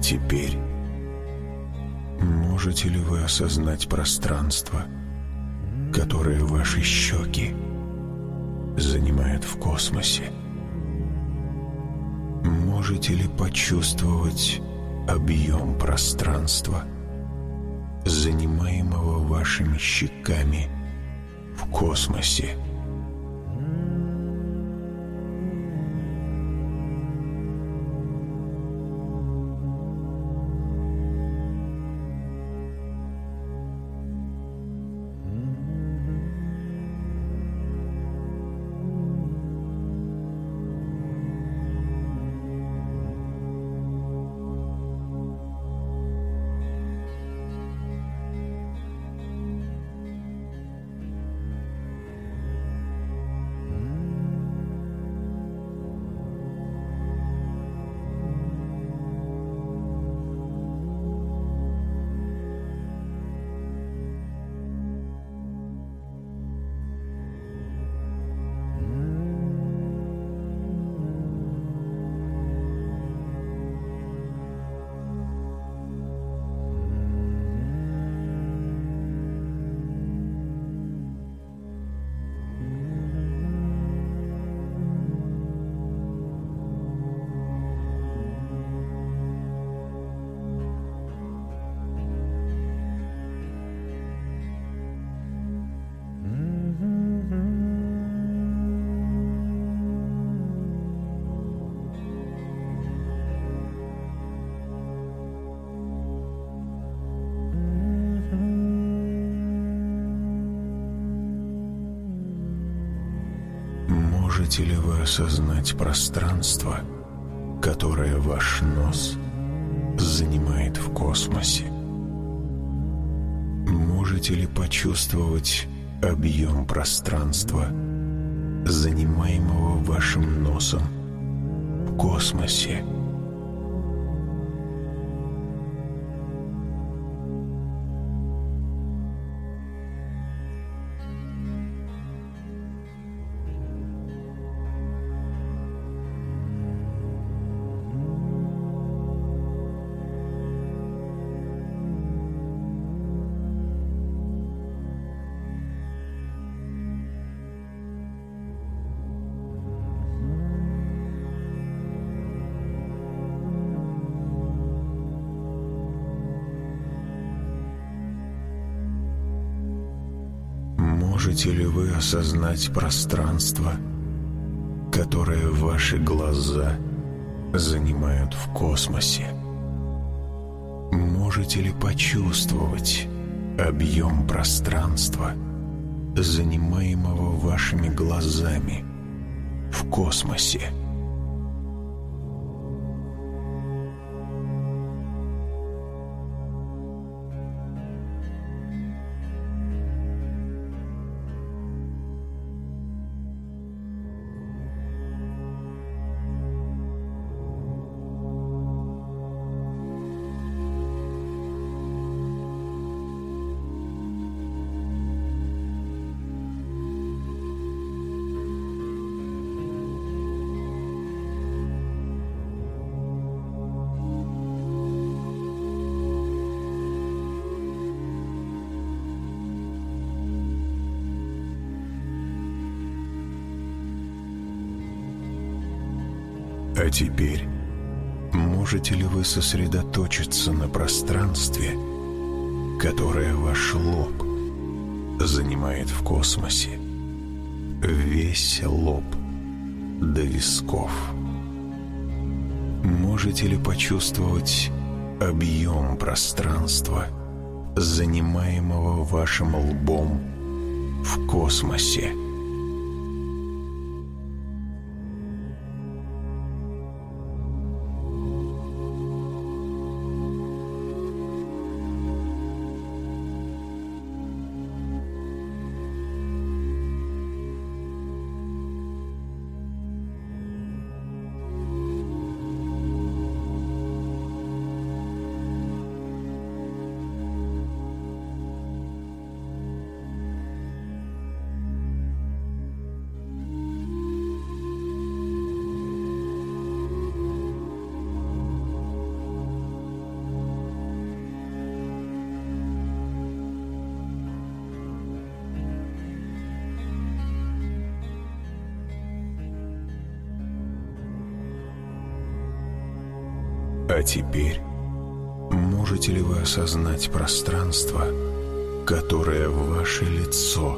Speaker 1: Теперь можете ли вы осознать пространство, которое ваши щеки занимают в космосе? Можете ли почувствовать объем пространства, занимаемого вашими щеками в космосе? Осознать пространство, которое ваш нос занимает в космосе? Можете ли почувствовать объем пространства, занимаемого вашим носом в космосе? Осознать пространство, которое ваши глаза занимают в космосе? Можете ли почувствовать объем пространства, занимаемого вашими глазами в космосе? Теперь, можете ли вы сосредоточиться на пространстве, которое ваш лоб занимает в космосе? Весь лоб до висков. Можете ли почувствовать объем пространства, занимаемого вашим лбом в космосе? Теперь можете ли вы осознать пространство, которое ваше лицо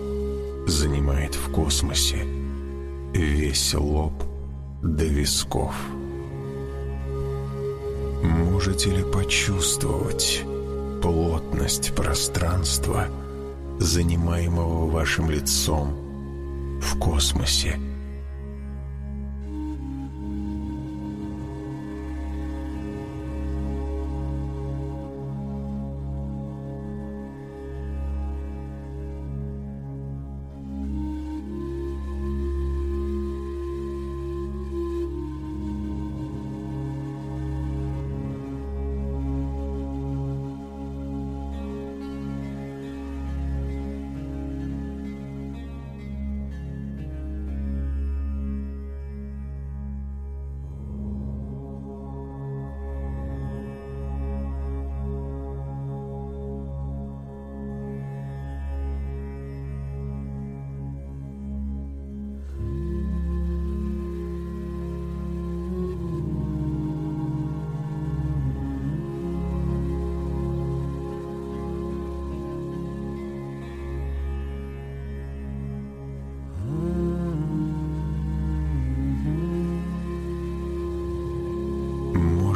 Speaker 1: занимает в космосе, весь лоб до висков? Можете ли почувствовать плотность пространства, занимаемого вашим лицом в космосе?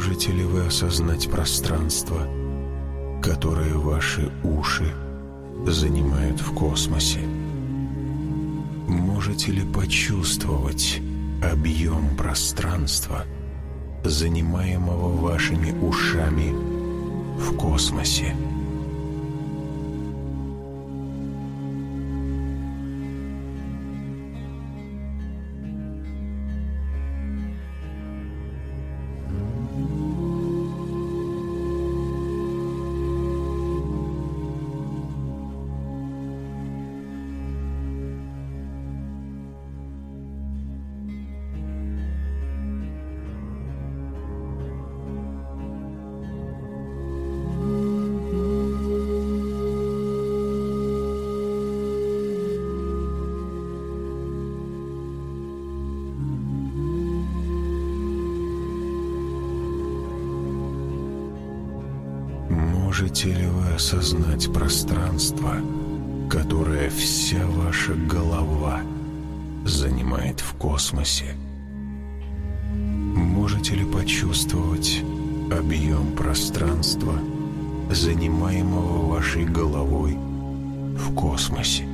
Speaker 1: Можете ли вы осознать пространство, которое ваши уши занимают в космосе? Можете ли почувствовать объем пространства, занимаемого вашими ушами в космосе? Осознать пространство, которое вся ваша голова занимает в космосе. Можете ли почувствовать объем пространства, занимаемого вашей головой в космосе?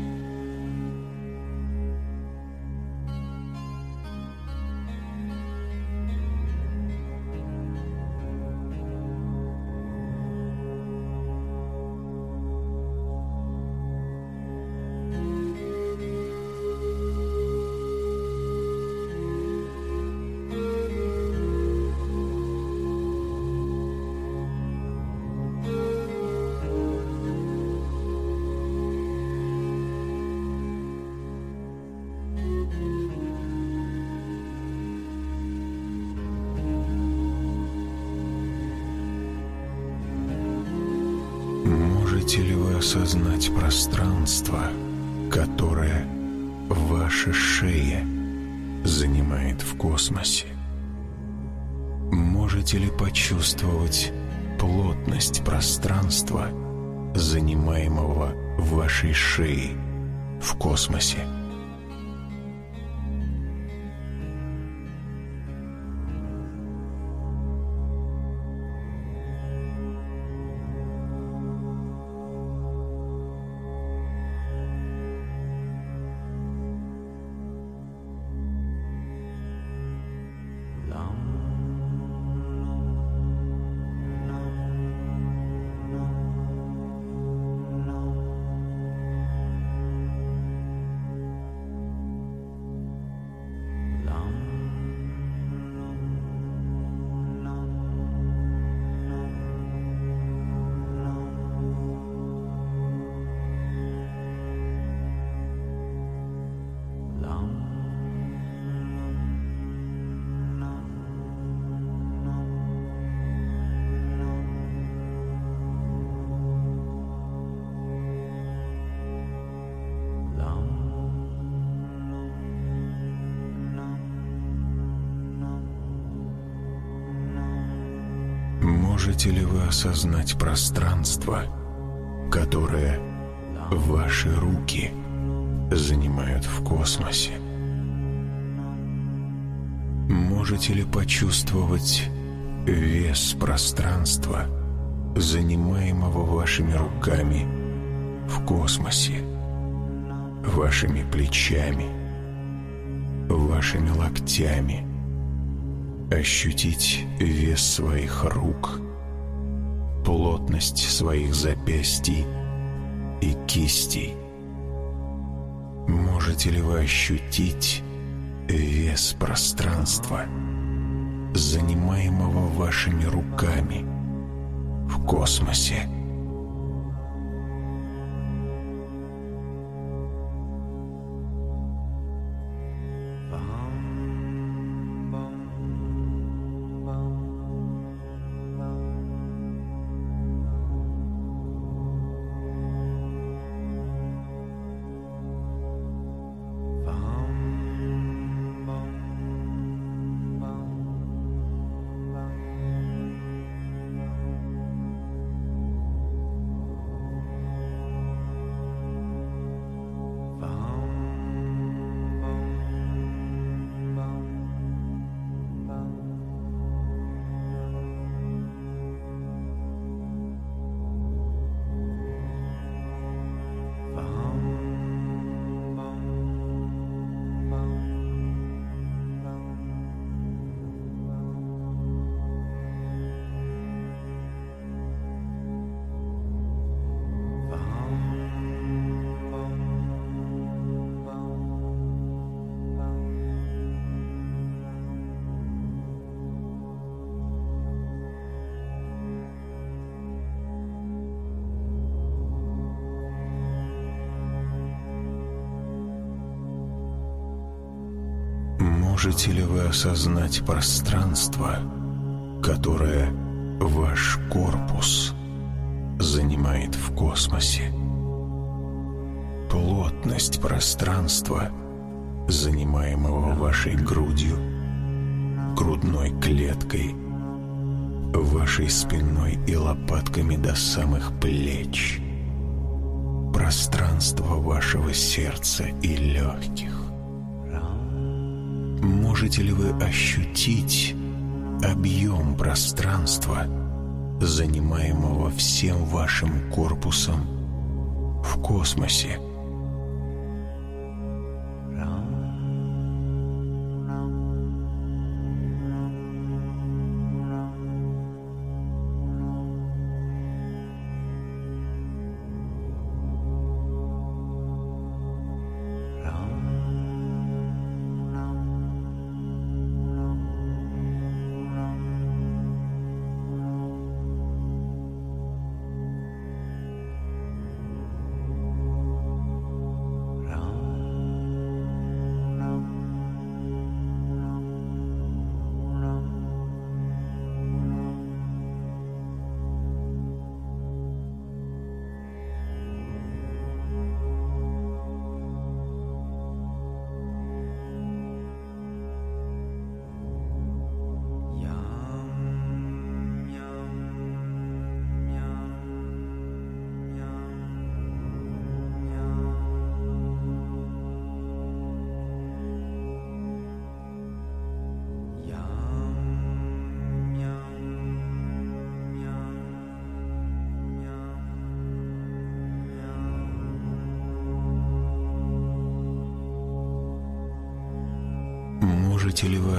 Speaker 1: Шеей в космосе? Осознать пространство, которое ваши руки занимают в космосе? Можете ли почувствовать вес пространства, занимаемого вашими руками в космосе, вашими плечами, вашими локтями, ощутить вес своих рук, плотность своих запястий и кистей. Можете ли вы ощутить вес пространства, занимаемого вашими руками в космосе? Можете ли вы осознать пространство, которое ваш корпус занимает в космосе? Плотность пространства, занимаемого вашей грудью, грудной клеткой, вашей спиной и лопатками до самых плеч. пространство вашего сердца и легких? Можете ли вы ощутить объем пространства, занимаемого всем вашим корпусом в космосе?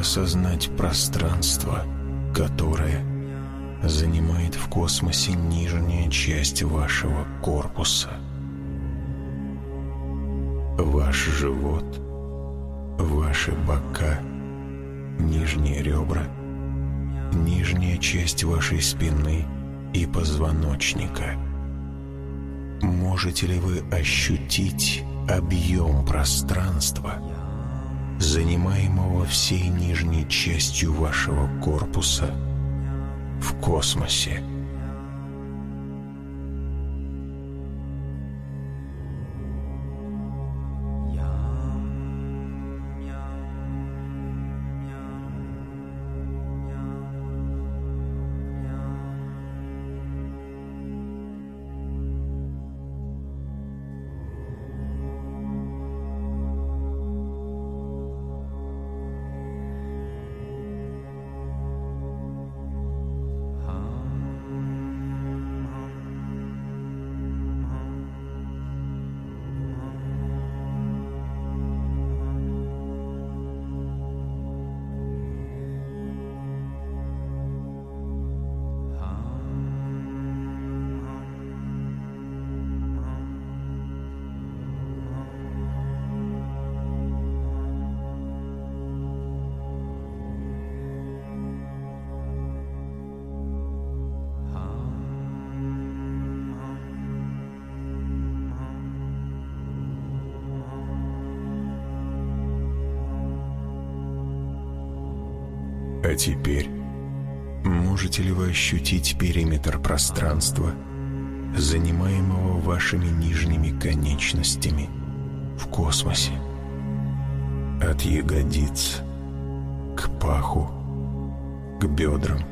Speaker 1: Осознать пространство, которое занимает в космосе нижняя часть вашего корпуса? Ваш живот, ваши бока, нижние ребра, нижняя часть вашей спины и позвоночника. Можете ли вы ощутить объем пространства – занимаемого всей нижней частью вашего корпуса в космосе. А теперь? Можете ли вы ощутить периметр пространства, занимаемого вашими нижними конечностями в космосе? От ягодиц к паху, к бедрам,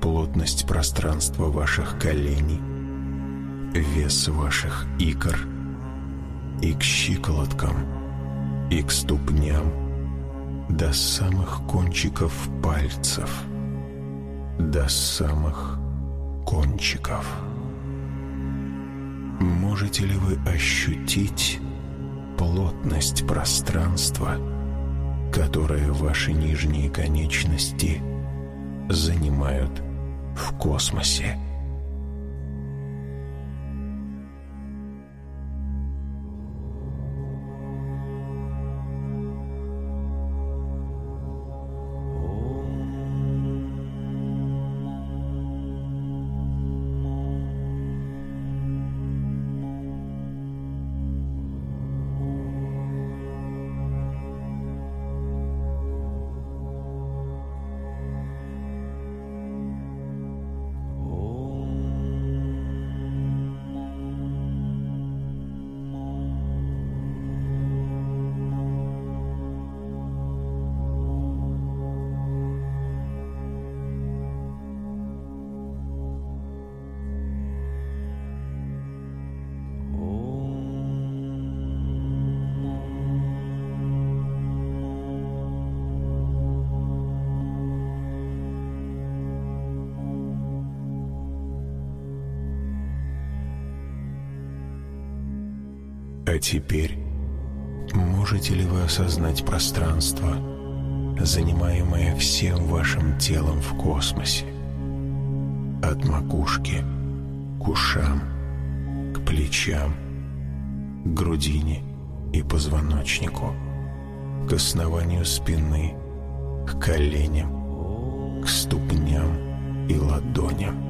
Speaker 1: плотность пространства ваших коленей, вес ваших икр и к щиколоткам, и к ступням, до самых кончиков пальцев, до самых кончиков. Можете ли вы ощутить плотность пространства, которое ваши нижние конечности занимают в космосе? Осознать пространство, занимаемое всем вашим телом в космосе? От макушки к ушам, к плечам, к грудине и позвоночнику, к основанию спины, к коленям, к ступням и ладоням.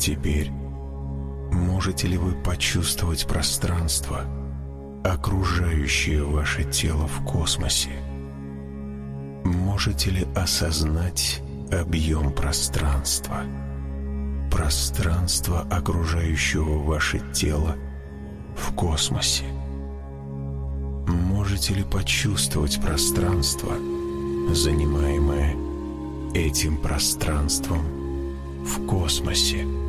Speaker 1: Теперь можете ли вы почувствовать пространство, окружающее ваше тело в космосе? Можете ли осознать объем пространства? Пространство, окружающего ваше тело в космосе. Можете ли почувствовать пространство, занимаемое этим пространством в космосе?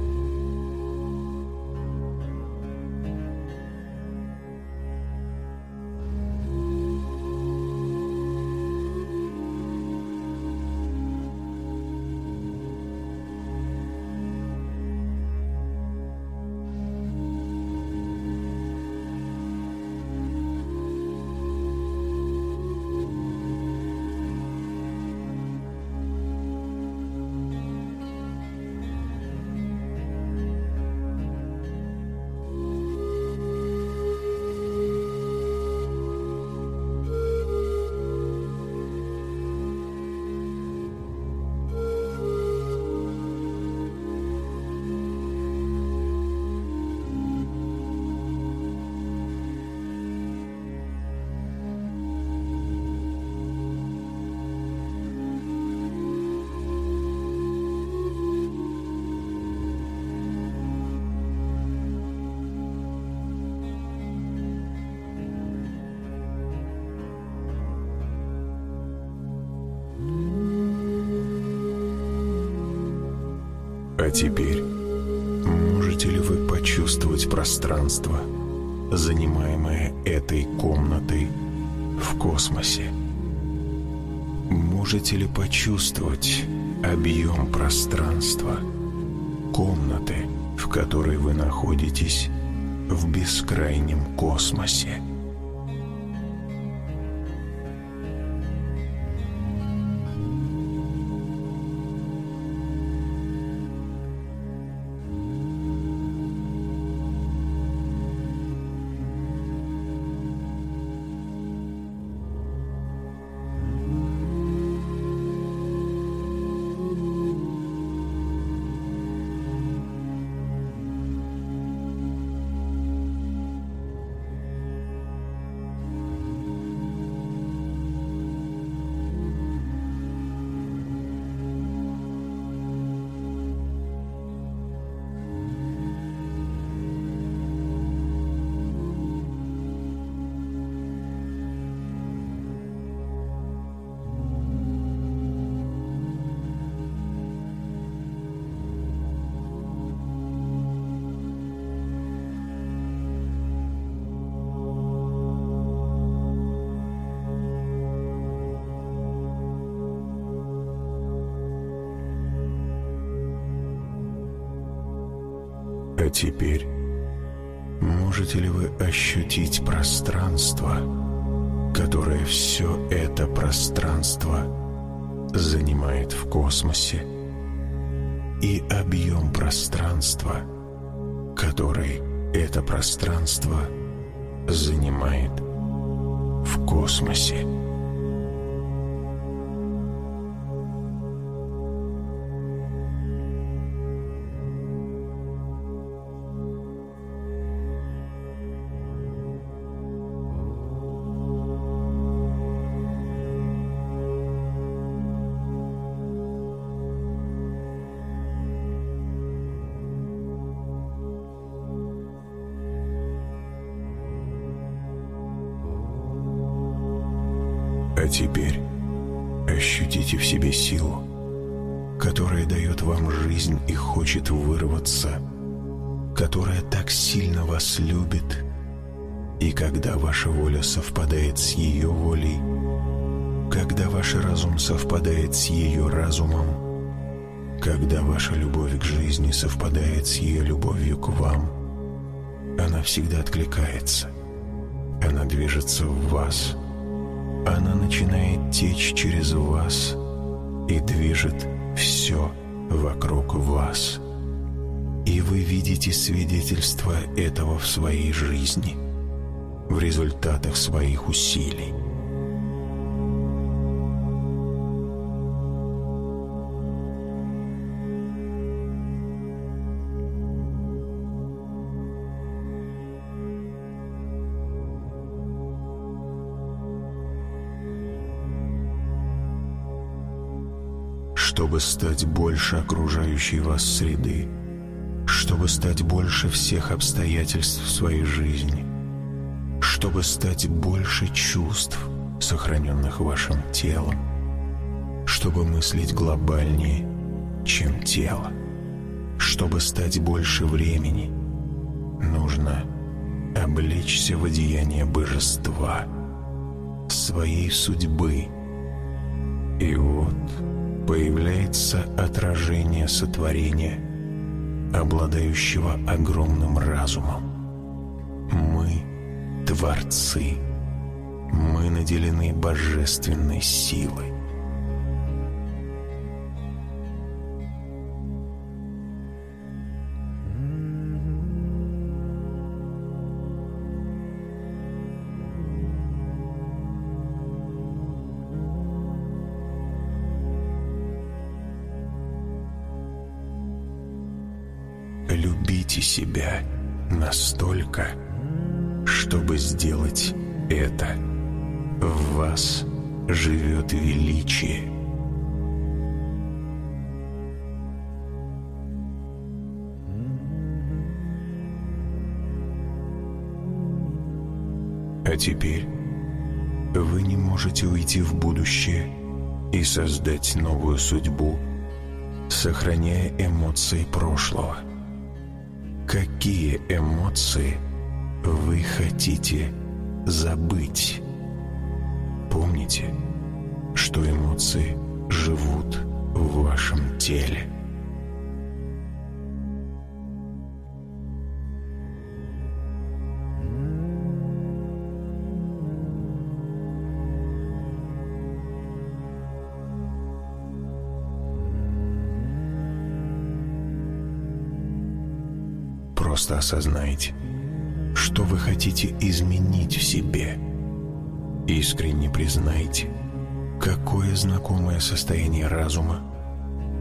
Speaker 1: Теперь можете ли вы почувствовать пространство, занимаемое этой комнатой в космосе? Можете ли почувствовать объем пространства, комнаты, в которой вы находитесь в бескрайнем космосе? Совпадает с ее любовью к вам, она всегда откликается, она движется в вас – она начинает течь через вас и движет все вокруг вас. И вы видите свидетельство этого в своей жизни, в результатах своих усилий. Стать больше окружающей вас среды, чтобы стать больше всех обстоятельств в своей жизни, чтобы стать больше чувств, сохраненных вашим телом, чтобы мыслить глобальнее, чем тело, чтобы стать больше времени, нужно облечься в одеяние божества, своей судьбы. И вот появляется отражение сотворения, обладающего огромным разумом. Мы — творцы. Мы наделены божественной силой. Величие. А теперь вы не можете уйти в будущее и создать новую судьбу, сохраняя эмоции прошлого – Какие эмоции вы хотите забыть? Помните, что эмоции живут в вашем теле. Просто осознайте, что вы хотите изменить в себе. Искренне признайте, какое знакомое состояние разума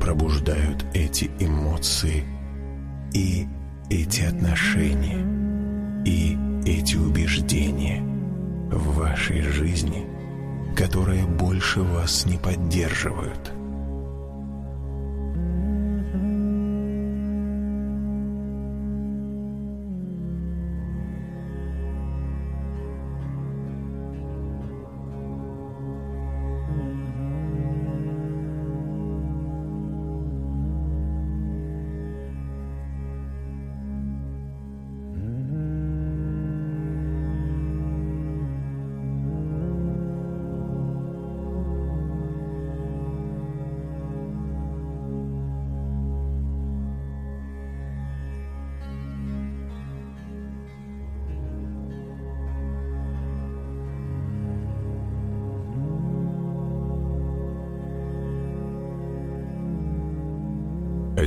Speaker 1: пробуждают эти эмоции и эти отношения, и эти убеждения в вашей жизни, которые больше вас не поддерживают –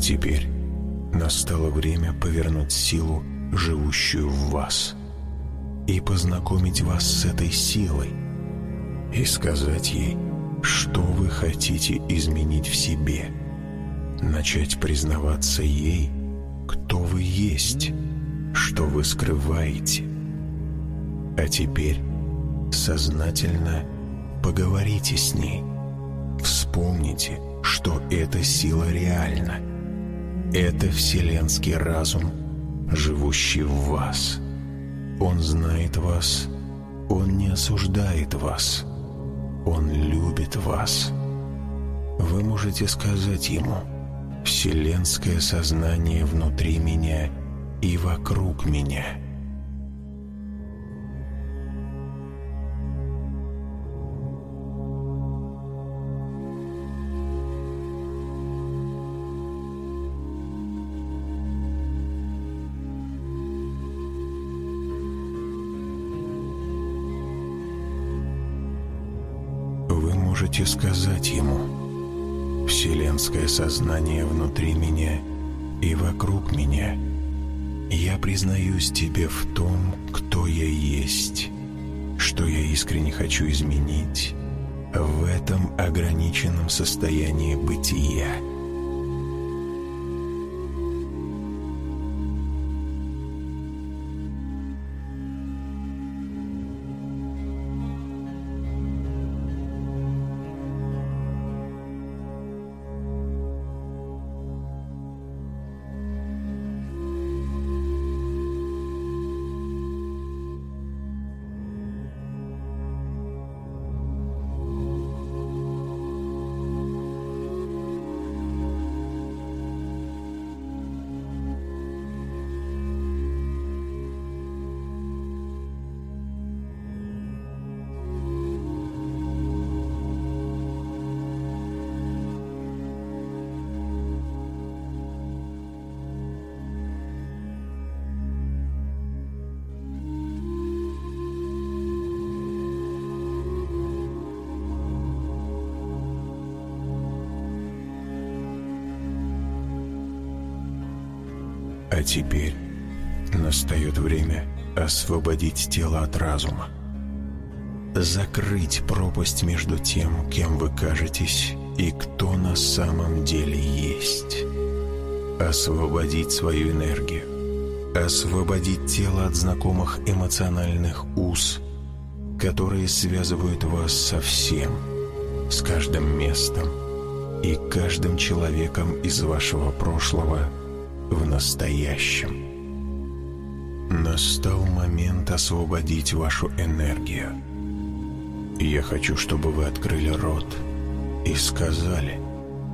Speaker 1: теперь настало время повернуть силу, живущую в вас. и познакомить вас с этой силой и сказать ей, что вы хотите изменить в себе, начать признаваться ей, кто вы есть, что вы скрываете. А теперь сознательно поговорите с ней, вспомните, что эта сила реальна. Это вселенский разум, живущий в вас. Он знает вас, он не осуждает вас, он любит вас. Вы можете сказать ему «Вселенское сознание внутри меня и вокруг меня». Сознание внутри меня и вокруг меня. Я признаюсь тебе в том, кто я есть, что я искренне хочу изменить в этом ограниченном состоянии бытия». Теперь настает время освободить тело от разума. Закрыть пропасть между тем, кем вы кажетесь, и кто на самом деле есть. Освободить свою энергию. Освободить тело от знакомых эмоциональных уз, которые связывают вас со всем, с каждым местом и каждым человеком из вашего прошлого – в настоящем. Настал момент освободить вашу энергию. Я хочу, чтобы вы открыли рот и сказали,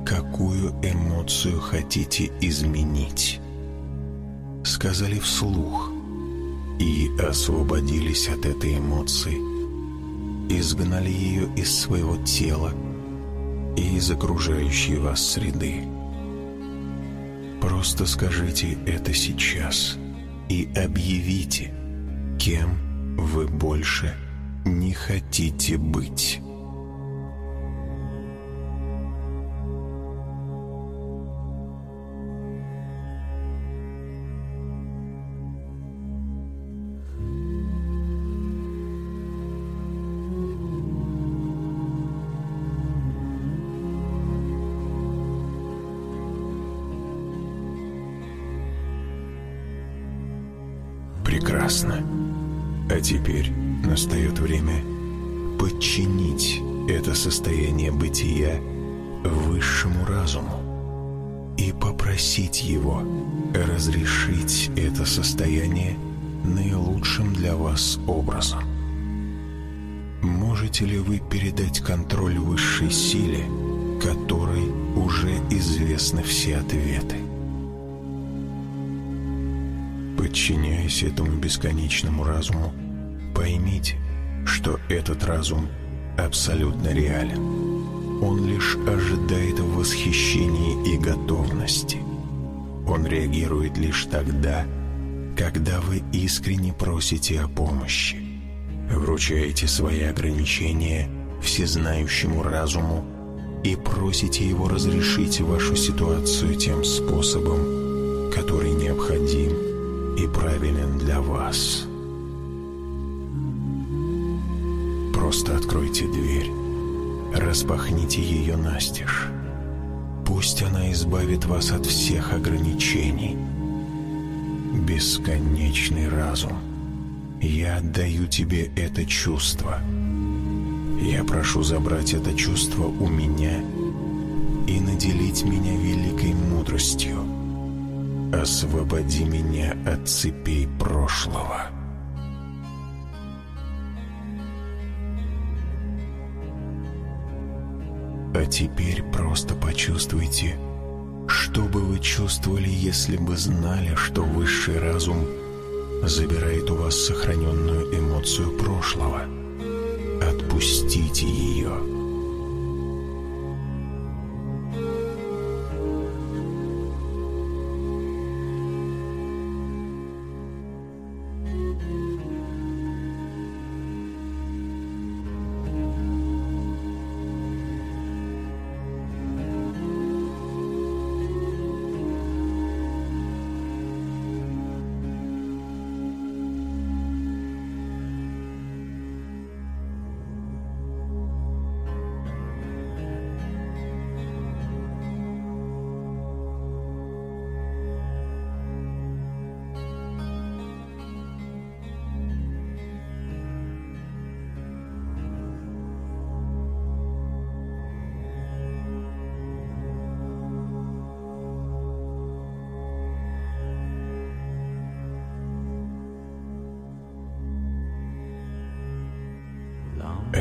Speaker 1: какую эмоцию хотите изменить. Сказали вслух и освободились от этой эмоции, изгнали ее из своего тела и из окружающей вас среды. Просто скажите это сейчас и объявите, кем вы больше не хотите быть. Передать контроль высшей силе, которой уже известны все ответы? Подчиняясь этому бесконечному разуму, поймите, что этот разум абсолютно реален. Он лишь ожидает в восхищении и готовности. Он реагирует лишь тогда, когда вы искренне просите о помощи. Вручаете свои ограничения всезнающему разуму и просите его разрешить вашу ситуацию тем способом, который необходим и правилен для вас. Просто откройте дверь, распахните ее настежь. Пусть она избавит вас от всех ограничений. Бесконечный разум. Я отдаю тебе это чувство. Я прошу забрать это чувство у меня и наделить меня великой мудростью. Освободи меня от цепей прошлого. А теперь просто почувствуйте, что бы вы чувствовали, если бы знали, что высший разум забирает у вас сохраненную эмоцию прошлого. Отпустите ее.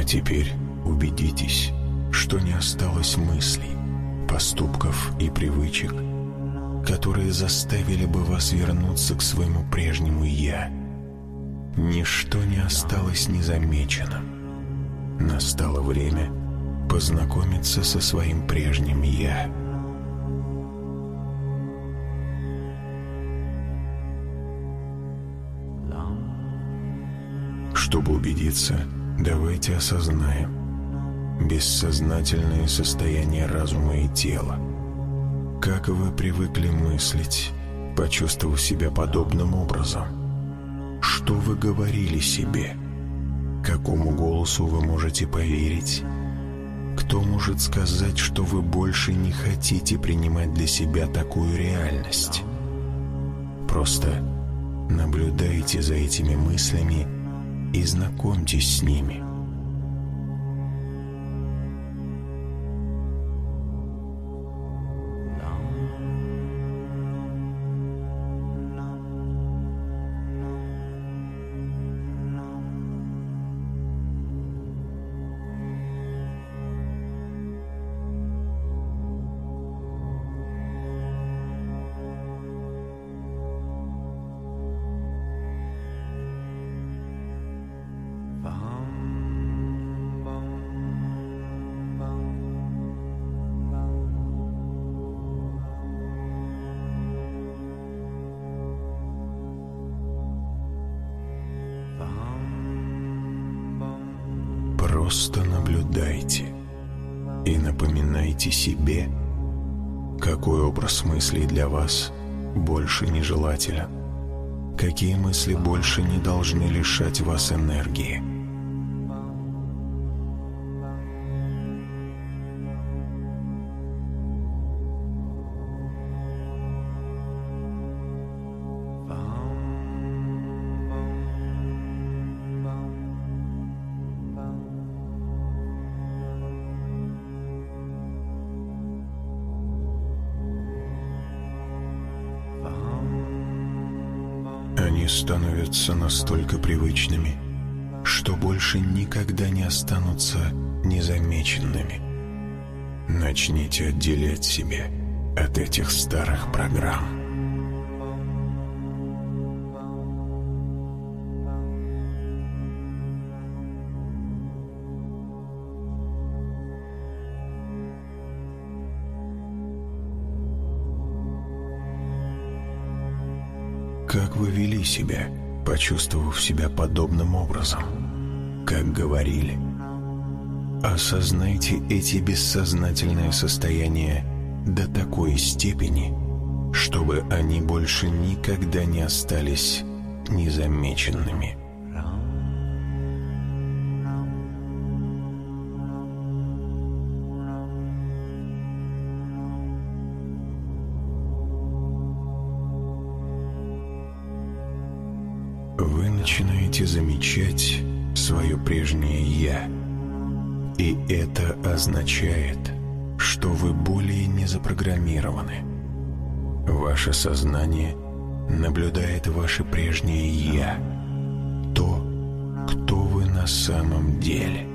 Speaker 1: Теперь убедитесь, что не осталось мыслей, поступков и привычек, которые заставили бы вас вернуться к своему прежнему «я». Ничто не осталось незамеченным. Настало время познакомиться со своим прежним «я». Чтобы убедиться, Давайте осознаем бессознательное состояние разума и тела. Как вы привыкли мыслить, почувствовав себя подобным образом? Что вы говорили себе? Какому голосу вы можете поверить? Кто может сказать, что вы больше не хотите принимать для себя такую реальность? Просто наблюдайте за этими мыслями и знакомьтесь с ними. Вас больше нежелателен, какие мысли больше не должны лишать вас энергии – становятся настолько привычными, что больше никогда не останутся незамеченными. Начните отделять себя от этих старых программ. Как вы вели себя, почувствовав себя подобным образом? Как говорили? Осознайте эти бессознательные состояния до такой степени, чтобы они больше никогда не остались незамеченными. Свое прежнее «я». И это означает, что вы более не запрограммированы. Ваше сознание наблюдает ваше прежнее «я», то, кто вы на самом деле.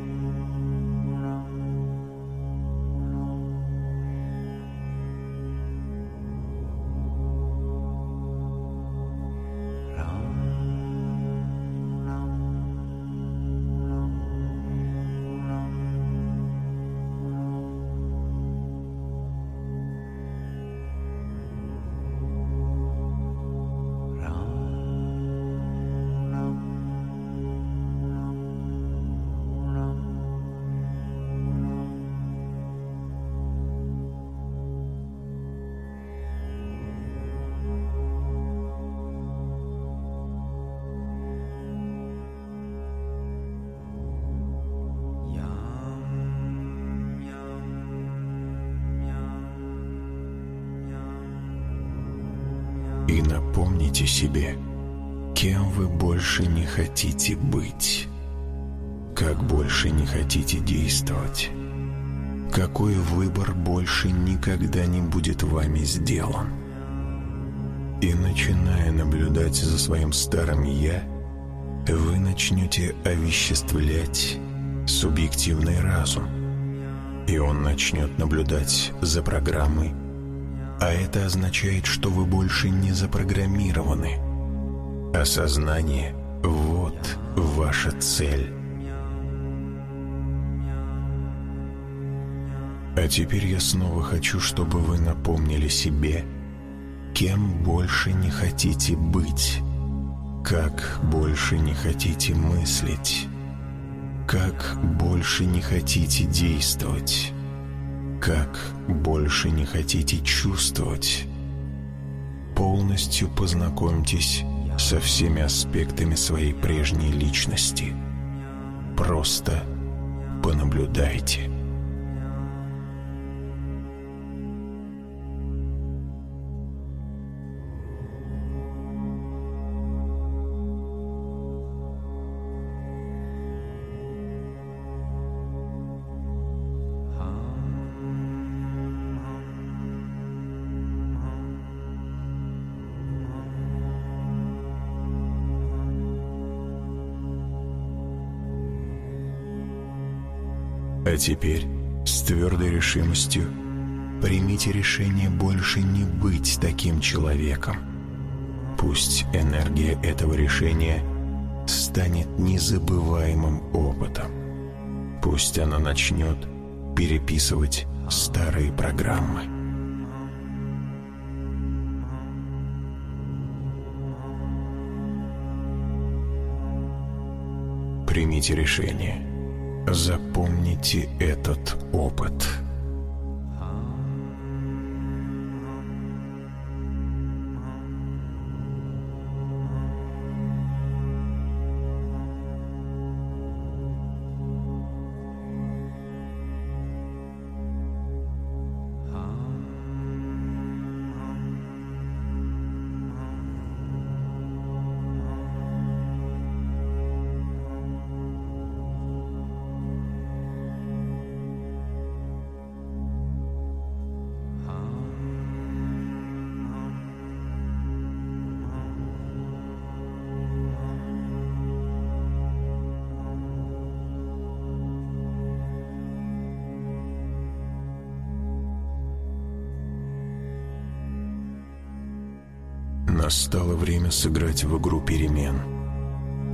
Speaker 1: Сделан. И начиная наблюдать за своим старым «я», вы начнете овеществлять субъективный разум, и он начнет наблюдать за программой, а это означает, что вы больше не запрограммированы. Осознание — вот ваша цель. А теперь я снова хочу, чтобы вы напомнили себе, кем больше не хотите быть, как больше не хотите мыслить, как больше не хотите действовать как больше не хотите чувствовать. Полностью познакомьтесь со всеми аспектами своей прежней личности. Просто понаблюдайте. А теперь с твердой решимостью примите решение больше не быть таким человеком. Пусть энергия этого решения станет незабываемым опытом. Пусть она начнет переписывать старые программы. Примите решение – Запомните этот опыт. Настало время сыграть в игру перемен,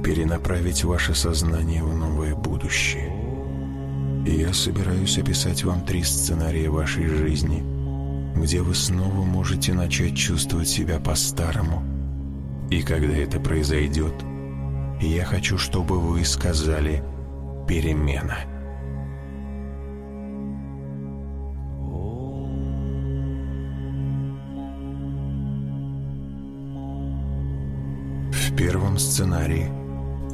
Speaker 1: перенаправить ваше сознание в новое будущее. И я собираюсь описать вам три сценария вашей жизни, где вы снова можете начать чувствовать себя по-старому. И когда это произойдет, я хочу, чтобы вы сказали «перемена». Первом сценарии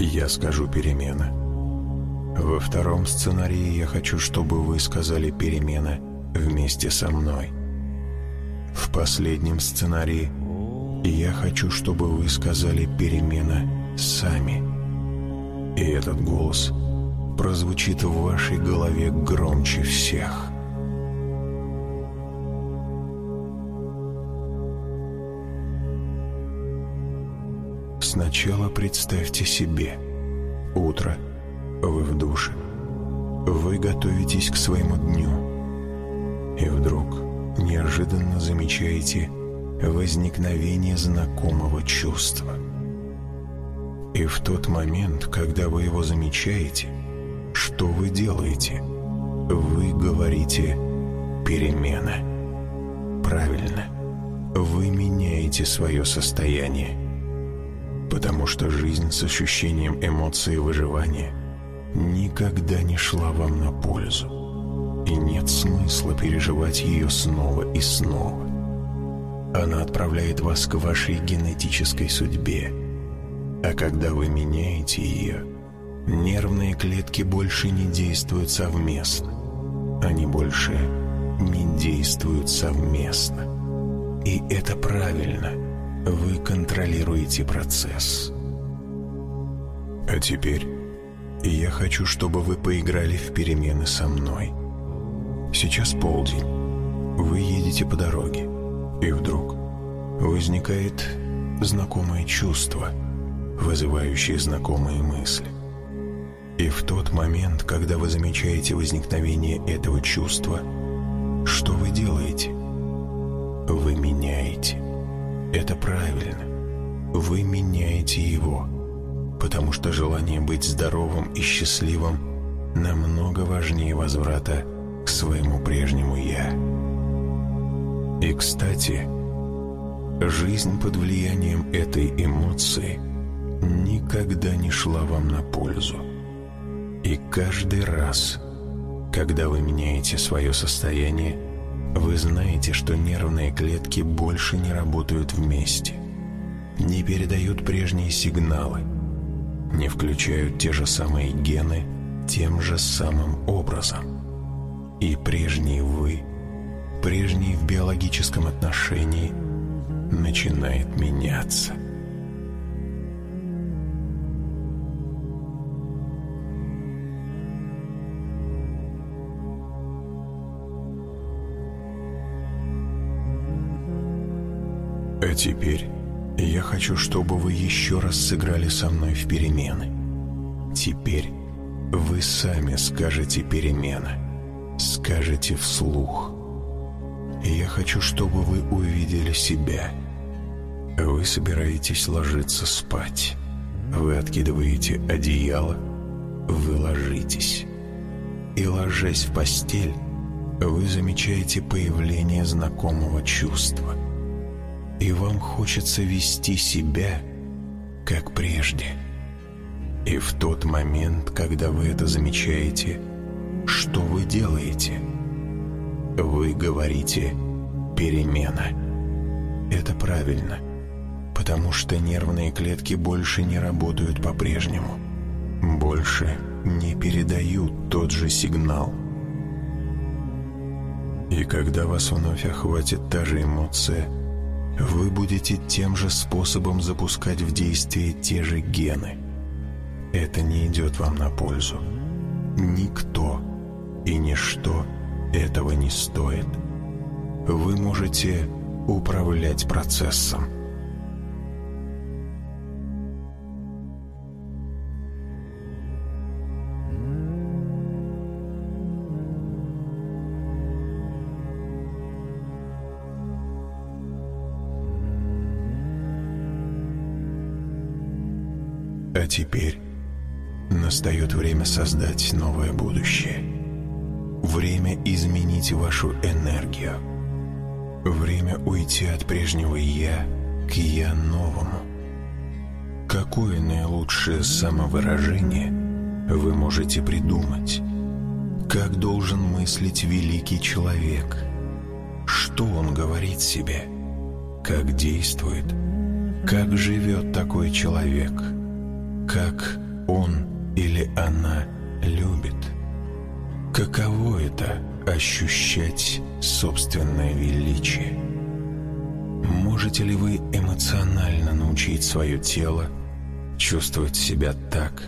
Speaker 1: я скажу «перемена». Во втором сценарии я хочу, чтобы вы сказали «перемена» вместе со мной. В последнем сценарии я хочу, чтобы вы сказали «перемена» сами. И этот голос прозвучит в вашей голове громче всех. Сначала представьте себе утро, вы в душе, вы готовитесь к своему дню, и вдруг неожиданно замечаете возникновение знакомого чувства. И в тот момент, когда вы его замечаете, что вы делаете? Вы говорите «перемена». Правильно. Вы меняете свое состояние. Потому что жизнь с ощущением эмоции выживания никогда не шла вам на пользу. И нет смысла переживать ее снова и снова. Она отправляет вас к вашей генетической судьбе. А когда вы меняете ее, нервные клетки больше не действуют совместно. Они больше не действуют совместно. И это правильно. Вы контролируете процесс. А теперь я хочу, чтобы вы поиграли в перемены со мной. Сейчас полдень. Вы едете по дороге. И вдруг возникает знакомое чувство, вызывающее знакомые мысли. И в тот момент, когда вы замечаете возникновение этого чувства, что вы делаете? Вы меняете. Это правильно. Вы меняете его, потому что желание быть здоровым и счастливым намного важнее возврата к своему прежнему «я». И, кстати, жизнь под влиянием этой эмоции никогда не шла вам на пользу. И каждый раз, когда вы меняете свое состояние, вы знаете, что нервные клетки больше не работают вместе, не передают прежние сигналы, не включают те же самые гены тем же самым образом. И прежний вы – прежний в биологическом отношении начинает меняться. Теперь я хочу, чтобы вы еще раз сыграли со мной в перемены. Теперь вы сами скажете перемена, скажете вслух – я хочу, чтобы вы увидели себя. Вы собираетесь ложиться спать. Вы откидываете одеяло, вы ложитесь. И ложась в постель, вы замечаете появление знакомого чувства. И вам хочется вести себя, как прежде. И в тот момент, когда вы это замечаете, что вы делаете – вы говорите «перемена». Это правильно, потому что нервные клетки больше не работают по-прежнему. Больше не передают тот же сигнал. И когда вас вновь охватит та же эмоция, вы будете тем же способом запускать в действие те же гены. Это не идет вам на пользу. Никто и ничто этого не стоит. Вы можете управлять процессом. Теперь настает время создать новое будущее. Время изменить вашу энергию. Время уйти от прежнего «я» к «я» новому. Какое наилучшее самовыражение вы можете придумать? Как должен мыслить великий человек? Что он говорит себе? Как действует? Как живет такой человек? Как он или она любит? Каково это — ощущать собственное величие? Можете ли вы эмоционально научить свое тело чувствовать себя так,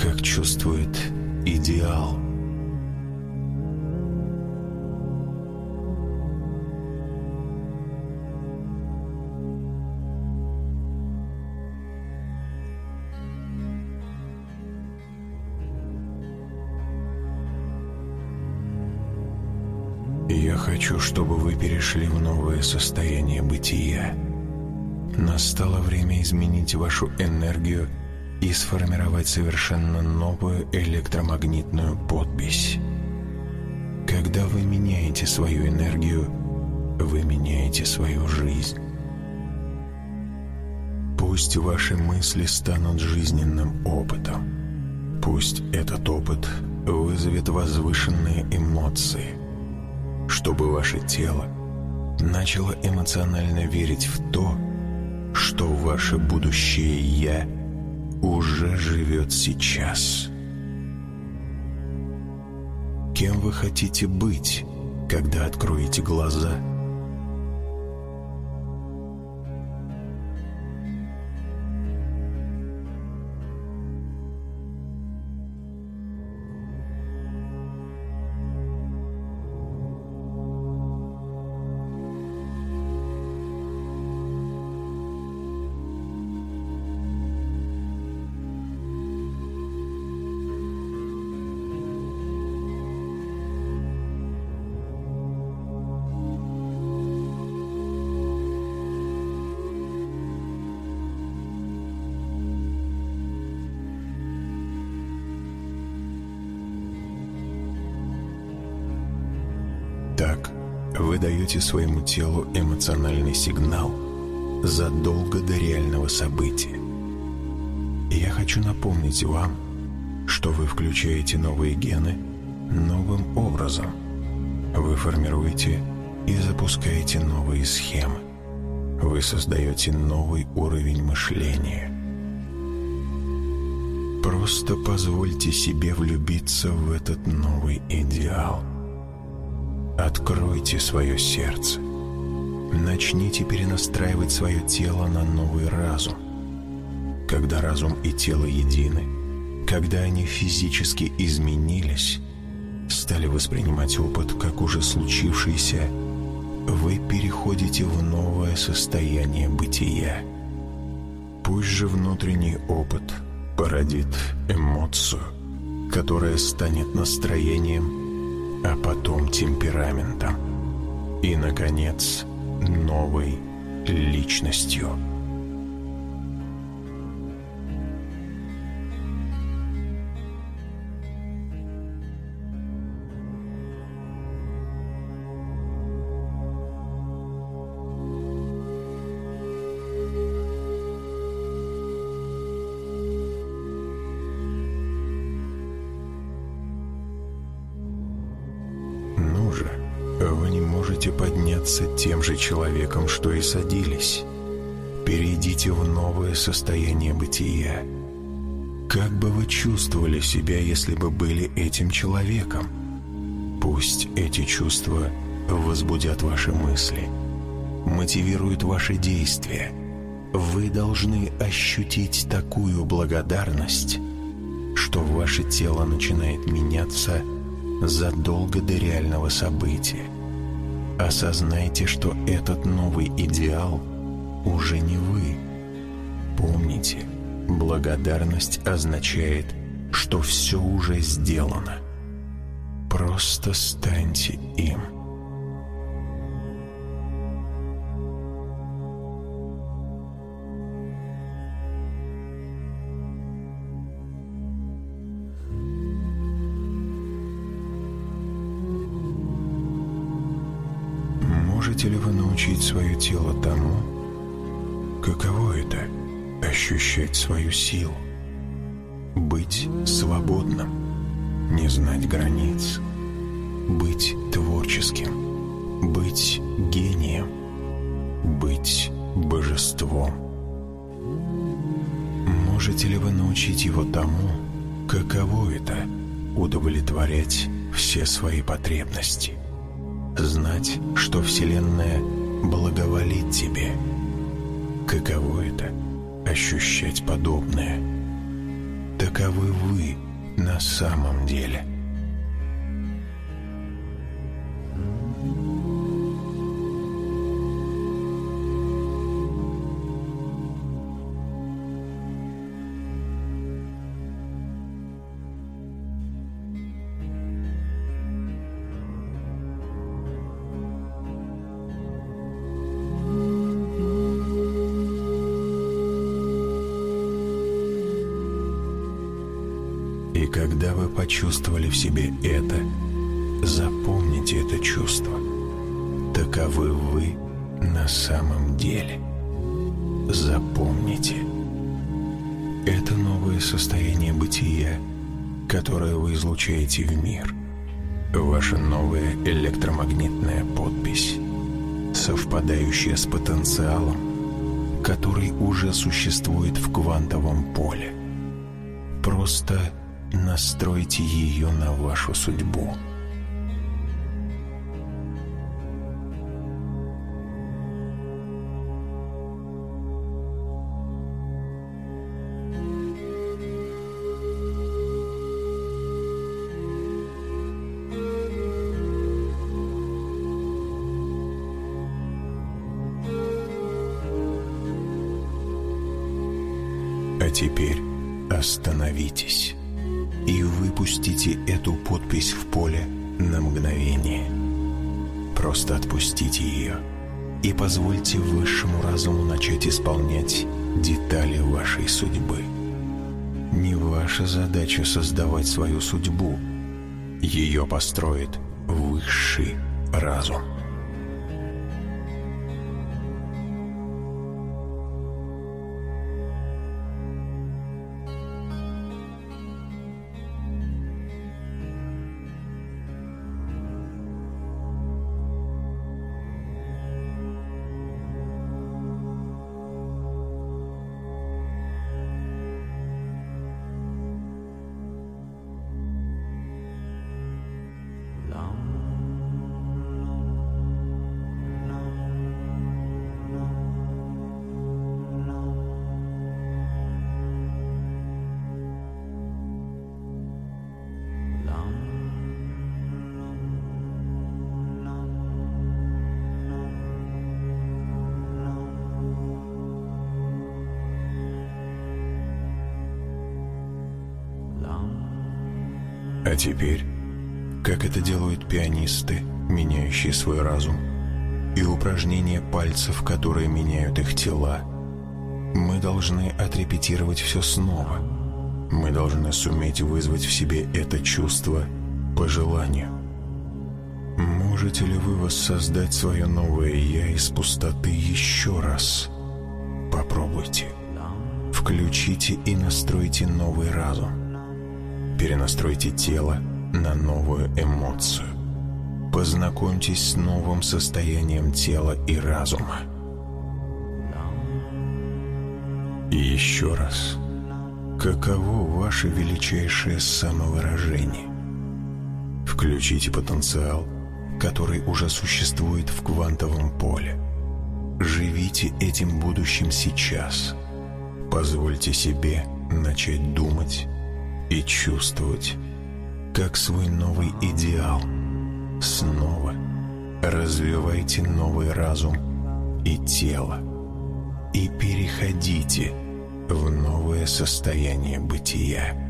Speaker 1: как чувствует идеал. Хочу, чтобы вы перешли в новое состояние бытия. Настало время изменить вашу энергию и сформировать совершенно новую электромагнитную подпись. Когда вы меняете свою энергию, вы меняете свою жизнь. Пусть ваши мысли станут жизненным опытом. Пусть этот опыт вызовет возвышенные эмоции – чтобы ваше тело начало эмоционально верить в то, что ваше будущее «Я» уже живет сейчас. Кем вы хотите быть, когда откроете глаза – даете своему телу эмоциональный сигнал задолго до реального события. И я хочу напомнить вам, что вы включаете новые гены новым образом. Вы формируете и запускаете новые схемы. Вы создаете новый уровень мышления. Просто позвольте себе влюбиться в этот новый идеал – Откройте свое сердце. Начните перенастраивать свое тело на новый разум. Когда разум и тело едины, когда они физически изменились, стали воспринимать опыт как уже случившийся, вы переходите в новое состояние бытия. Пусть же внутренний опыт породит эмоцию, которая станет настроением а потом темпераментом и, наконец, новой личностью. Человеком, что и садились. Перейдите в новое состояние бытия. Как бы вы чувствовали себя, если бы были этим человеком? Пусть эти чувства возбудят ваши мысли, мотивируют ваши действия. Вы должны ощутить такую благодарность, что ваше тело начинает меняться задолго до реального события. Осознайте, что этот новый идеал уже не вы. Помните, благодарность означает, что все уже сделано. Просто станьте им. научить свое тело тому, каково это — ощущать свою силу, быть свободным, не знать границ, быть творческим, быть гением, быть божеством? Можете ли вы научить его тому, каково это — удовлетворять все свои потребности? знать, что Вселенная благоволит тебе. Каково это ощущать подобное. Таковы вы на самом деле – себе это, запомните это чувство. Таковы вы на самом деле. Запомните. Это новое состояние бытия, которое вы излучаете в мир. Ваша новая электромагнитная подпись, совпадающая с потенциалом, который уже существует в квантовом поле. Просто настройте ее на вашу судьбу. Свою судьбу. Ее построит высший разум. Теперь, как это делают пианисты, меняющие свой разум, и упражнения пальцев, которые меняют их тела, мы должны отрепетировать все снова. Мы должны суметь вызвать в себе это чувство по желанию. Можете ли вы воссоздать свое новое «я» из пустоты еще раз? Попробуйте. Включите и настройте новый разум. Перенастройте тело на новую эмоцию. Познакомьтесь с новым состоянием тела и разума. И еще раз, каково ваше величайшее самовыражение? Включите потенциал, который уже существует в квантовом поле. Живите этим будущим сейчас. Позвольте себе начать думать и чувствовать, как свой новый идеал. Снова развивайте новый разум и тело и переходите в новое состояние бытия.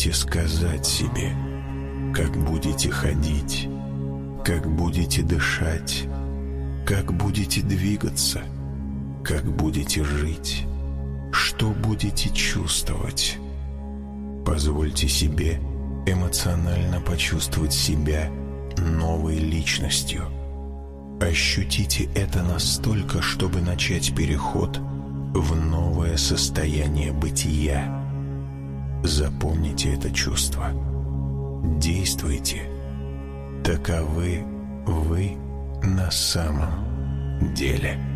Speaker 1: Хотите сказать себе. как будете ходить, как будете дышать, как будете двигаться, как будете жить, что будете чувствовать. Позвольте себе эмоционально почувствовать себя новой личностью. Ощутите это настолько, чтобы начать переход в новое состояние бытия. Запомните это чувство. Действуйте. Таковы вы на самом деле.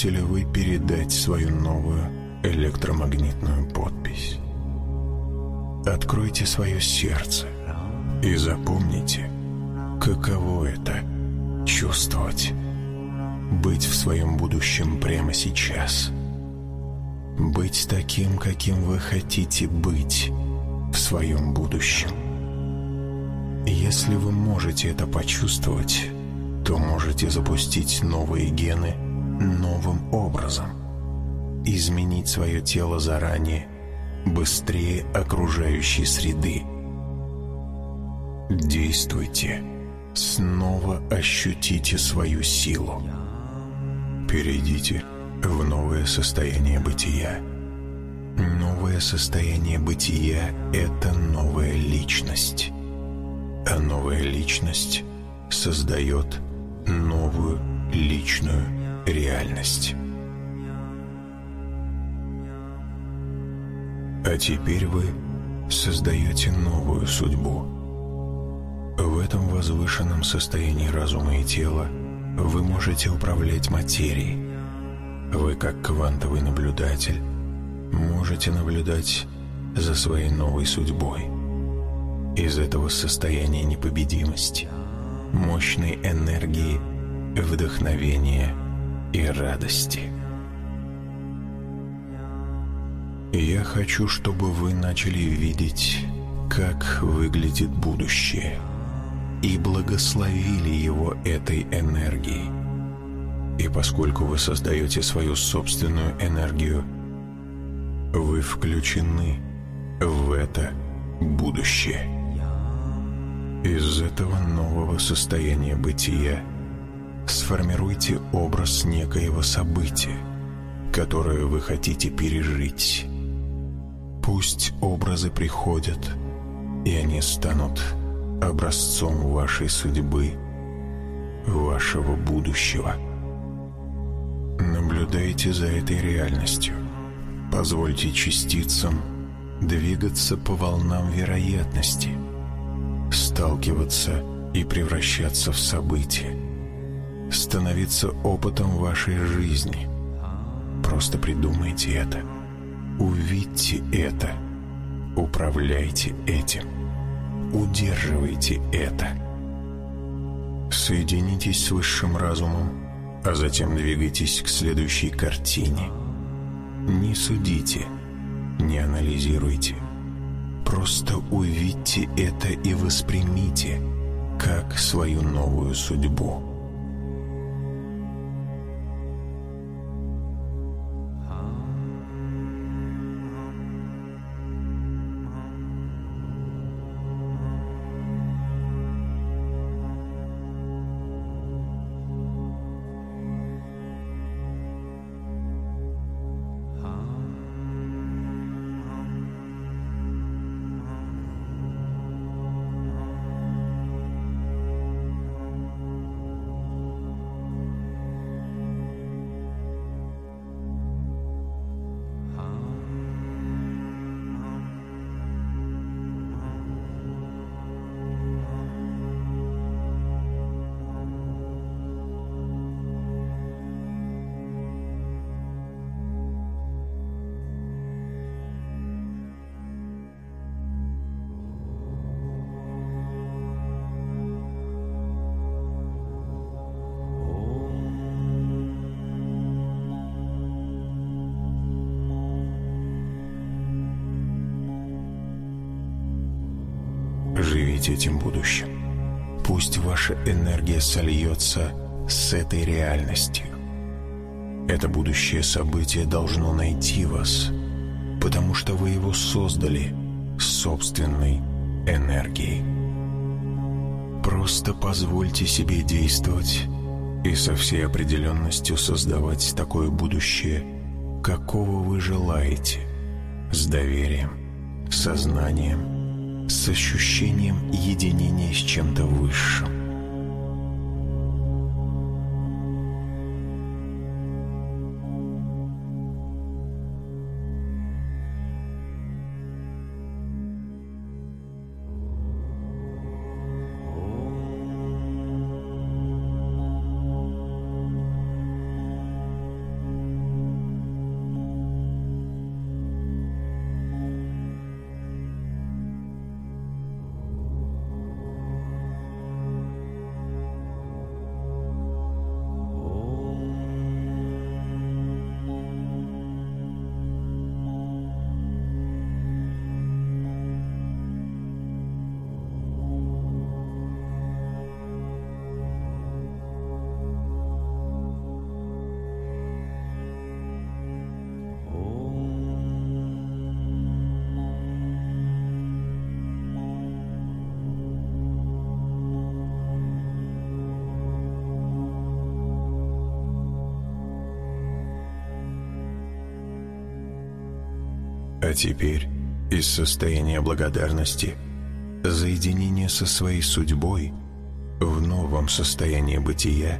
Speaker 1: Можете ли вы передать свою новую электромагнитную подпись? Откройте свое сердце и запомните, каково это — чувствовать, быть в своем будущем прямо сейчас, быть таким, каким вы хотите быть в своем будущем. Если вы можете это почувствовать, то можете запустить новые гены — новым образом. Изменить свое тело заранее, быстрее окружающей среды. Действуйте. Снова ощутите свою силу. Перейдите в новое состояние бытия. Новое состояние бытия — это новая личность. А новая личность создает новую личную реальность. А теперь вы создаете новую судьбу. В этом возвышенном состоянии разума и тела вы можете управлять материей. Вы, как квантовый наблюдатель, можете наблюдать за своей новой судьбой. Из этого состояния непобедимости, мощной энергии, вдохновения – и радости. Я хочу, чтобы вы начали видеть, как выглядит будущее, и благословили его этой энергией. И поскольку вы создаете свою собственную энергию, вы включены в это будущее. Из этого нового состояния бытия – Сформируйте образ некоего события, которое вы хотите пережить. Пусть образы приходят, и они станут образцом вашей судьбы, вашего будущего. Наблюдайте за этой реальностью. Позвольте частицам двигаться по волнам вероятности, сталкиваться и превращаться в события становиться опытом вашей жизни. Просто придумайте это. Увидьте это. Управляйте этим. Удерживайте это. Соединитесь с высшим разумом, а затем двигайтесь к следующей картине. Не судите, не анализируйте. Просто увидьте это и воспримите как свою новую судьбу. Сольется с этой реальностью. Это будущее событие должно найти вас, потому что вы его создали собственной энергией. Просто позвольте себе действовать и со всей определенностью создавать такое будущее, какого вы желаете, с доверием, сознанием, с ощущением единения с чем-то высшим. Теперь из состояния благодарности за единение со своей судьбой в новом состоянии бытия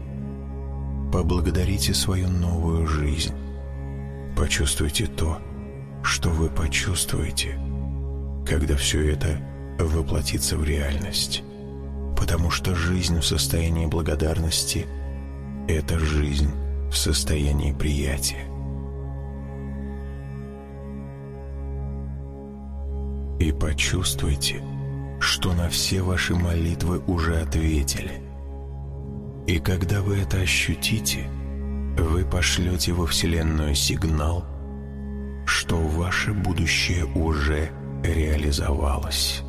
Speaker 1: поблагодарите свою новую жизнь. Почувствуйте то, что вы почувствуете, когда все это воплотится в реальность. Потому что жизнь в состоянии благодарности – это жизнь в состоянии приятия. И почувствуйте, что на все ваши молитвы уже ответили. И когда вы это ощутите, вы пошлете во Вселенную сигнал, что ваше будущее уже реализовалось.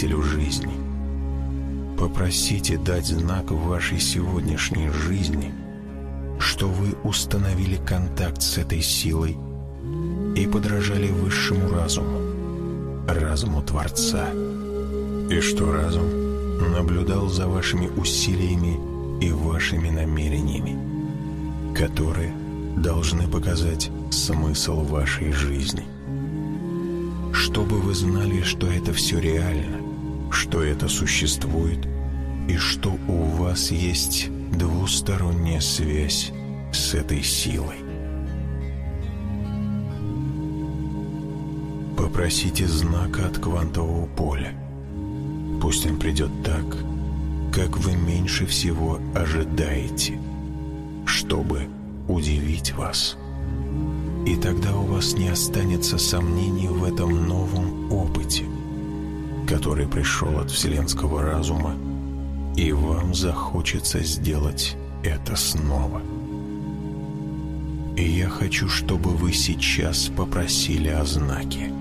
Speaker 1: К дарителю жизни. Попросите дать знак в вашей сегодняшней жизни, что вы установили контакт с этой силой и подражали высшему разуму, разуму Творца, и что разум наблюдал за вашими усилиями и вашими намерениями, которые должны показать смысл вашей жизни. Чтобы вы знали, что это все реально, что это существует, и что у вас есть двусторонняя связь с этой силой. Попросите знака от квантового поля. Пусть он придет так, как вы меньше всего ожидаете, чтобы удивить вас. И тогда у вас не останется сомнений в этом новом опыте, который пришел от вселенского разума, и вам захочется сделать это снова. И я хочу, чтобы вы сейчас попросили о знаке.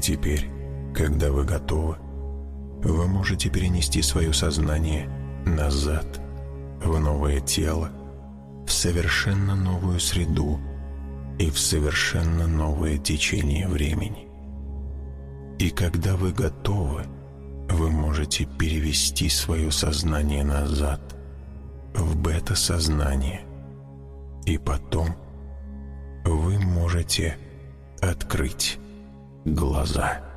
Speaker 1: Теперь, когда вы готовы, вы можете перенести свое сознание назад, в новое тело, в совершенно новую среду и в совершенно новое течение времени. И когда вы готовы, вы можете перевести свое сознание назад, в бета-сознание, и потом вы можете открыть глаза.